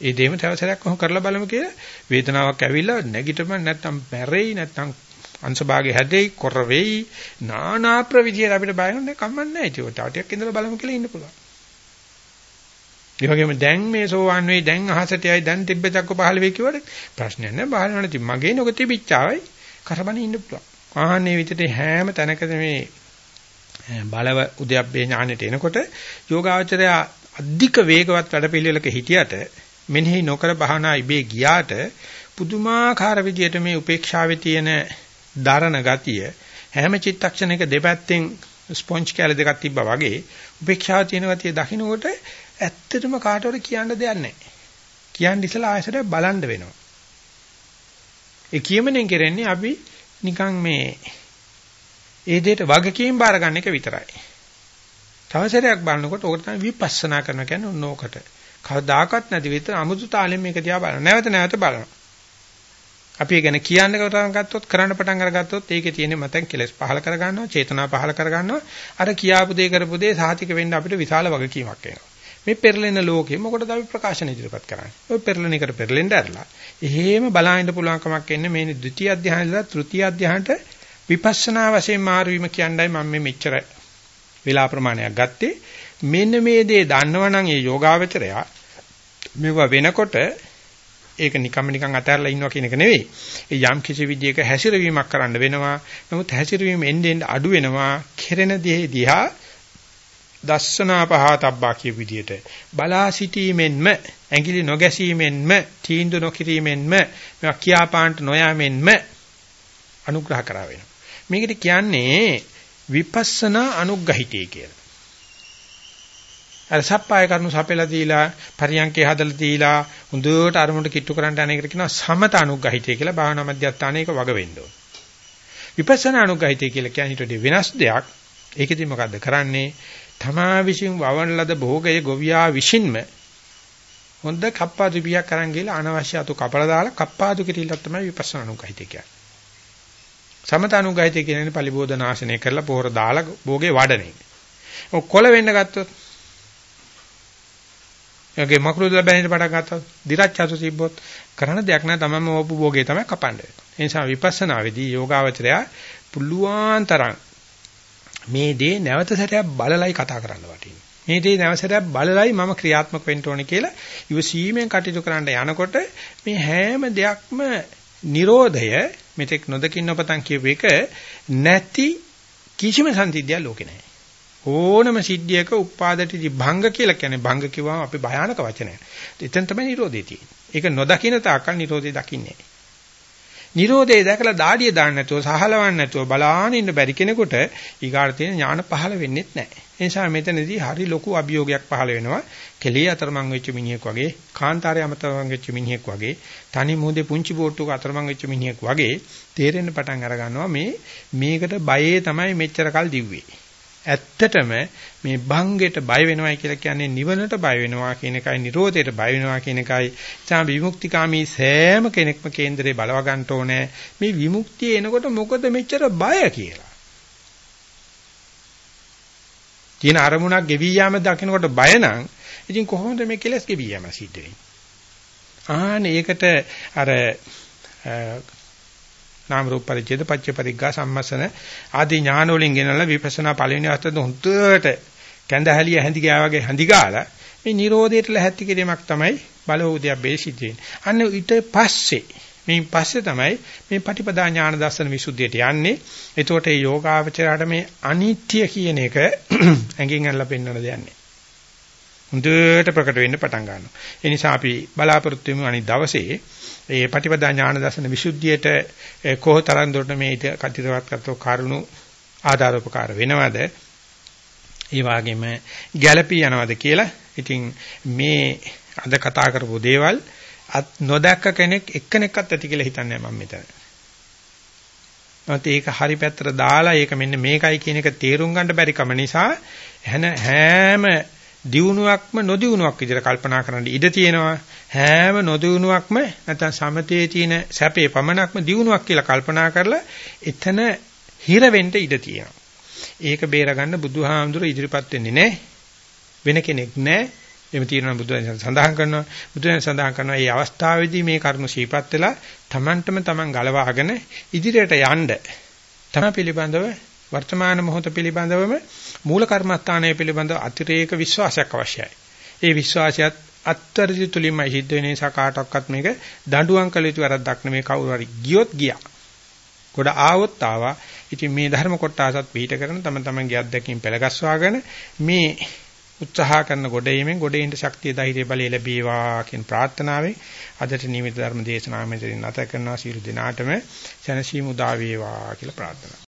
ඒ දෙයම තව සැරයක් කොහොම කරලා බලමු කියලා වේදනාවක් ඇවිල්ලා නැගිටම නැත්තම් මැරෙයි නැත්තම් අංශභාගේ හැදෙයි කොර වෙයි නානා ප්‍රවිධියට අපිට බයන්නේ කම්මන්නේ නැහැ ඒක ටිකක් ඉඳලා බලමු කියලා ඉන්න පුළුවන්. ඒ වගේම දැන් මේ සෝවන් වෙයි දැන් අහසට යයි දැන් තිබ්බචක්ක පහළ වෙයි කියවට ප්‍රශ්නයක් නැහැ පහළ වෙන තිබ මගේ නොක තිබිච්චාවයි කරබනේ ඉන්න පුළුවන්. ආහනේ විදිහට හැම තැනකද මේ බලව උද්‍යප්පේ ඥානෙට එනකොට යෝගාචරය අධික වේගවත් වැඩපිළිවෙලක හිටියට මෙනෙහි නොකර භාවනා ඉබේ ගියාට පුදුමාකාර විදියට මේ උපේක්ෂාවේ තියෙන දරණ ගතිය හැම චිත්තක්ෂණයක දෙපැත්තෙන් ස්පොන්ජ් කැල දෙකක් තිබ්බා වගේ උපේක්ෂාව තියෙන ගතිය දකින්නකොට ඇත්තටම කාටවත් කියන්න දෙයක් නැහැ. කියන්න ඉස්සලා ආයසට බලන්න වෙනවා. ඒ කියමනෙන් කරන්නේ අපි නිකන් මේ ඒ දෙයට වගකීම් බාර ගන්න එක විතරයි. තවසරයක් බලනකොට ඕකට තමයි විපස්සනා කරනවා කියන්නේ ඕනෝකට. කවදාකවත් නැති විතර අමුතු තාලෙන් මේක දිහා බලන. නැවත නැවත බලනවා. අපි ඒ ගැන කියන්න පටන් ගත්තොත් කරන්න පටන් අරගත්තොත් ඒකේ තියෙන මතෙන් කෙලස් පහල කර ගන්නවා, චේතනා පහල කර ගන්නවා. අර කියාපු දේ කරපු දේ සාහිතික වෙන්න අපිට විශාල වගකීමක් එනවා. මේ පෙරලෙන ලෝකෙ මොකටද අපි ප්‍රකාශන ඉදිරිපත් කරන්නේ? ඔය පෙරලෙන එකට පෙරලෙන්න ඇරලා. එහෙම බලහින්න පුළුවන් කමක් එන්නේ මේ ද්විතිය අධ්‍යාහනලා තෘතිය අධ්‍යාහනට විපස්සනා වශයෙන් මාරු වීම කියන්නයි මම මේ මෙච්චර වෙලා ප්‍රමාණයක් ගත්තේ. මෙන්න මේ දේ දන්නවනම් ඒ යෝගාවචරයා මෙව වෙනකොට ඒක නිකම්ම නිකන් අතහැරලා ඉන්නවා කියන එක නෙවෙයි. ඒ යම් කිසි විදියක හැසිරවීමක් කරන්න වෙනවා. නමුත් හැසිරවීම එන්නේ එන්නේ අඩු වෙනවා. කෙරෙන දේ දිහා දස්සනා පහතබ්බා කිය විදියට බලා සිටීමෙන්ම ඇඟිලි නොගැසීමෙන්ම තීන්දුව නොකිරීමෙන්ම මේවා කියාපාන්ට නොයාමෙන්ම අනුග්‍රහ කරා වෙනවා. මේකට කියන්නේ විපස්සනා අනුග්‍රහිතය කියලා. අර සප්පාය කරනු සපෙලා දීලා පරියන්කේ හදලා දීලා හොඳට අරමුණට කිට්ටු කරන්න යන එකට කියනවා සමත අනුග්‍රහිතය කියලා භාවනා මධ්‍යස්ථානයක වග වෙන්න ඕන. විපස්සනා අනුග්‍රහිතය කියලා කියන්නේ ඊට වෙනස් දෙයක්. ඒකෙදි මොකද්ද කරන්නේ? තමා විසින් වවන ලද භෝගයේ ගොවියා විසින්ම හොඳ කප්පාදු පියක් කරන් ගිහලා අනවශ්‍ය අතු කපලා දාලා කප්පාදු කිරීලක් තමයි විපස්සනා අනුග්‍රහිතය කියන්නේ. සමත අනුග්‍රහිතය කියන්නේ පරිබෝධ නාශනය කරලා පොහොර දාලා භෝගේ වඩන එක. ඔය කොළ වෙන්න ගත්තොත් යගේ මකුළු ලැබෙන්න පටන් ගත්තොත් දිරච්ඡතු තිබ්බොත් කරන දෙයක් නෑ තමම ඕපු භෝගේ තමයි කපන්නේ. ඒ නිසා විපස්සනාවේදී යෝගාවචරය පුළුවන් තරම් මේ දේ නැවත සැරයක් බලලයි කතා කරන්න වටින්නේ. මේ දේ නැවත සැරයක් බලලයි මම ක්‍රියාත්මක වෙන්න ඕනේ කියලා ඉවසීමෙන් කටයුතු කරන්න යනකොට මේ හැම දෙයක්ම Nirodhaය මෙතෙක් නොදකින් නොපතන් කියපු එක නැති කිසිම සංසිද්ධියක් ලෝකේ නැහැ. ඕනම සිද්ධියක උපාදටි භංග කියලා කියන්නේ භංග කිව්වම අපි භයානක වචනයක්. එතෙන් තමයි Nirodhe තියෙන්නේ. ඒක නොදකින්න තාක්කල් Nirodhe දකින්නේ නැහැ. Nirodhe දැකලා දාඩිය දාන්න නැතුව සහලවන්න නැතුව බලාගෙන ඉන්න බැරි කෙනෙකුට ඊගාට තියෙන ඥාන පහළ වෙන්නේ නැහැ. ඒ නිසා මෙතනදී හරි ලොකු අභියෝගයක් පහළ වෙනවා. කෙලිය අතරමං වෙච්ච මිනිහෙක් වගේ, කාන්තාරය අමතරමං වෙච්ච මිනිහෙක් වගේ, තනි මොහොතේ පුංචි බෝට්ටුවක අතරමං වෙච්ච මිනිහෙක් වගේ තේරෙන්න පටන් අර ගන්නවා මේ මේකට බයේ තමයි මෙච්චර කල් දිව්වේ. ඇත්තටම මේ භංගෙට බය වෙනවයි කියලා කියන්නේ නිවනට බය වෙනවා කියන එකයි නිරෝධයට බය වෙනවා කියන එකයි තමයි විමුක්තිකාමී සෑම කෙනෙක්ම කේන්දරේ බලව ගන්න ඕනේ මේ විමුක්තිය එනකොට මොකද මෙච්චර බය කියලා. තියෙන අරමුණක් ගෙවි යාම දකිනකොට බය නම් ඉතින් කොහොමද මේ කෙලස් ගෙවි යාම සිද්ධ වෙන්නේ? ආනේ ඒකට අර නාම රූප පරිච්ඡේද පච්ච පරිග්ගා සම්මසන ආදී ඥාන වලින් ගෙනල්ලා විපස්සනා පළවෙනි අවස්ථාවේ හොඳට කැඳහැලිය හැඳි ගෑ වගේ හැඳි ගාලා මේ Nirodheට ලැහැත්ති කිරීමක් තමයි බලෝදයක් බේසිද්ධ වෙන්නේ. අන්න ඊට පස්සේ මේ පස්සේ තමයි මේ පටිපදා ඥාන දර්ශන විසුද්ධියට යන්නේ. එතකොට මේ යෝගාවචරයට මේ අනිත්‍ය කියන එක ඇඟින් අල්ලලා පෙන්වන්න දෙන්නේ. හොඳට ප්‍රකට වෙන්න පටන් ගන්නවා. ඒ නිසා අපි බලාපොරොත්තු වෙමු අනිත් දවසේ ඒ පටිපදා ඥාන දර්ශන විසුද්ධියට කොහොතරම් දුරට මේ කටිතවත් කරතෝ කරුණු ආධාරෝපකාර වෙනවද? ඒ වගේම ගැළපී යනවද කියලා. ඉතින් මේ අද කතා කරපු දේවල් නොදැක්ක කෙනෙක් එක්කෙනෙක්වත් ඇති කියලා හිතන්නේ මම මෙතන. නැත්නම් ඒක හරි පැත්තට දාලා ඒක මෙන්න මේකයි කියන එක තේරුම් ගන්න බැරි කම නිසා හැම දියුණුවක්ම නොදියුණුවක් විදිහට කල්පනා කරන්න ඉඩ තියෙනවා හැම නොදියුණුවක්ම නැත්නම් සමතේ තියෙන සැපේ පමණක්ම දියුණුවක් කියලා කල්පනා කරලා එතන හිර වෙන්න ඉඩ තියෙනවා. ඒක බේරගන්න බුදුහාමුදුර ඉදිරිපත් වෙන්නේ නැහැ. වෙන කෙනෙක් නැහැ. එහෙම තියෙනවා බුදුන් සඳහන් කරනවා. බුදුන් සඳහන් කරනවා මේ අවස්ථාවේදී මේ කරුණු සීපත් වෙලා Tamanටම Taman ගලවාගෙන ඉදිරියට යන්න. තම පිළිබඳව වර්තමාන මොහොත පිළිබඳවම මූල කර්මස්ථානය පිළිබඳව අතිරේක විශ්වාසයක් අවශ්‍යයි. ඒ විශ්වාසයත් අත්තරදි තුලින්මයි සිද්ධ වෙන නිසා කාටවත් මේක දඬුවම් කළ යුතු වැරද්දක් නෙමෙයි කවුරු හරි ගියොත් ගියා. කොට ආවොත් ආවා. ඉතින් මේ ධර්ම කොටසත් පිළිට කරන තම තමන්ගේ අත්දැකීම් පෙළගස්වාගෙන මේ උත්සාහ කරන ගොඩේීමෙන් ගොඩේින්ට ශක්තිය ධෛර්ය බලය ලැබේවා කියන ප්‍රාර්ථනාවෙන් අදට නියමිත ධර්ම දේශනාව මෙතනින් නැත කරනවා සියලු දෙනාටම සැනසීම උදා වේවා කියලා ප්‍රාර්ථනා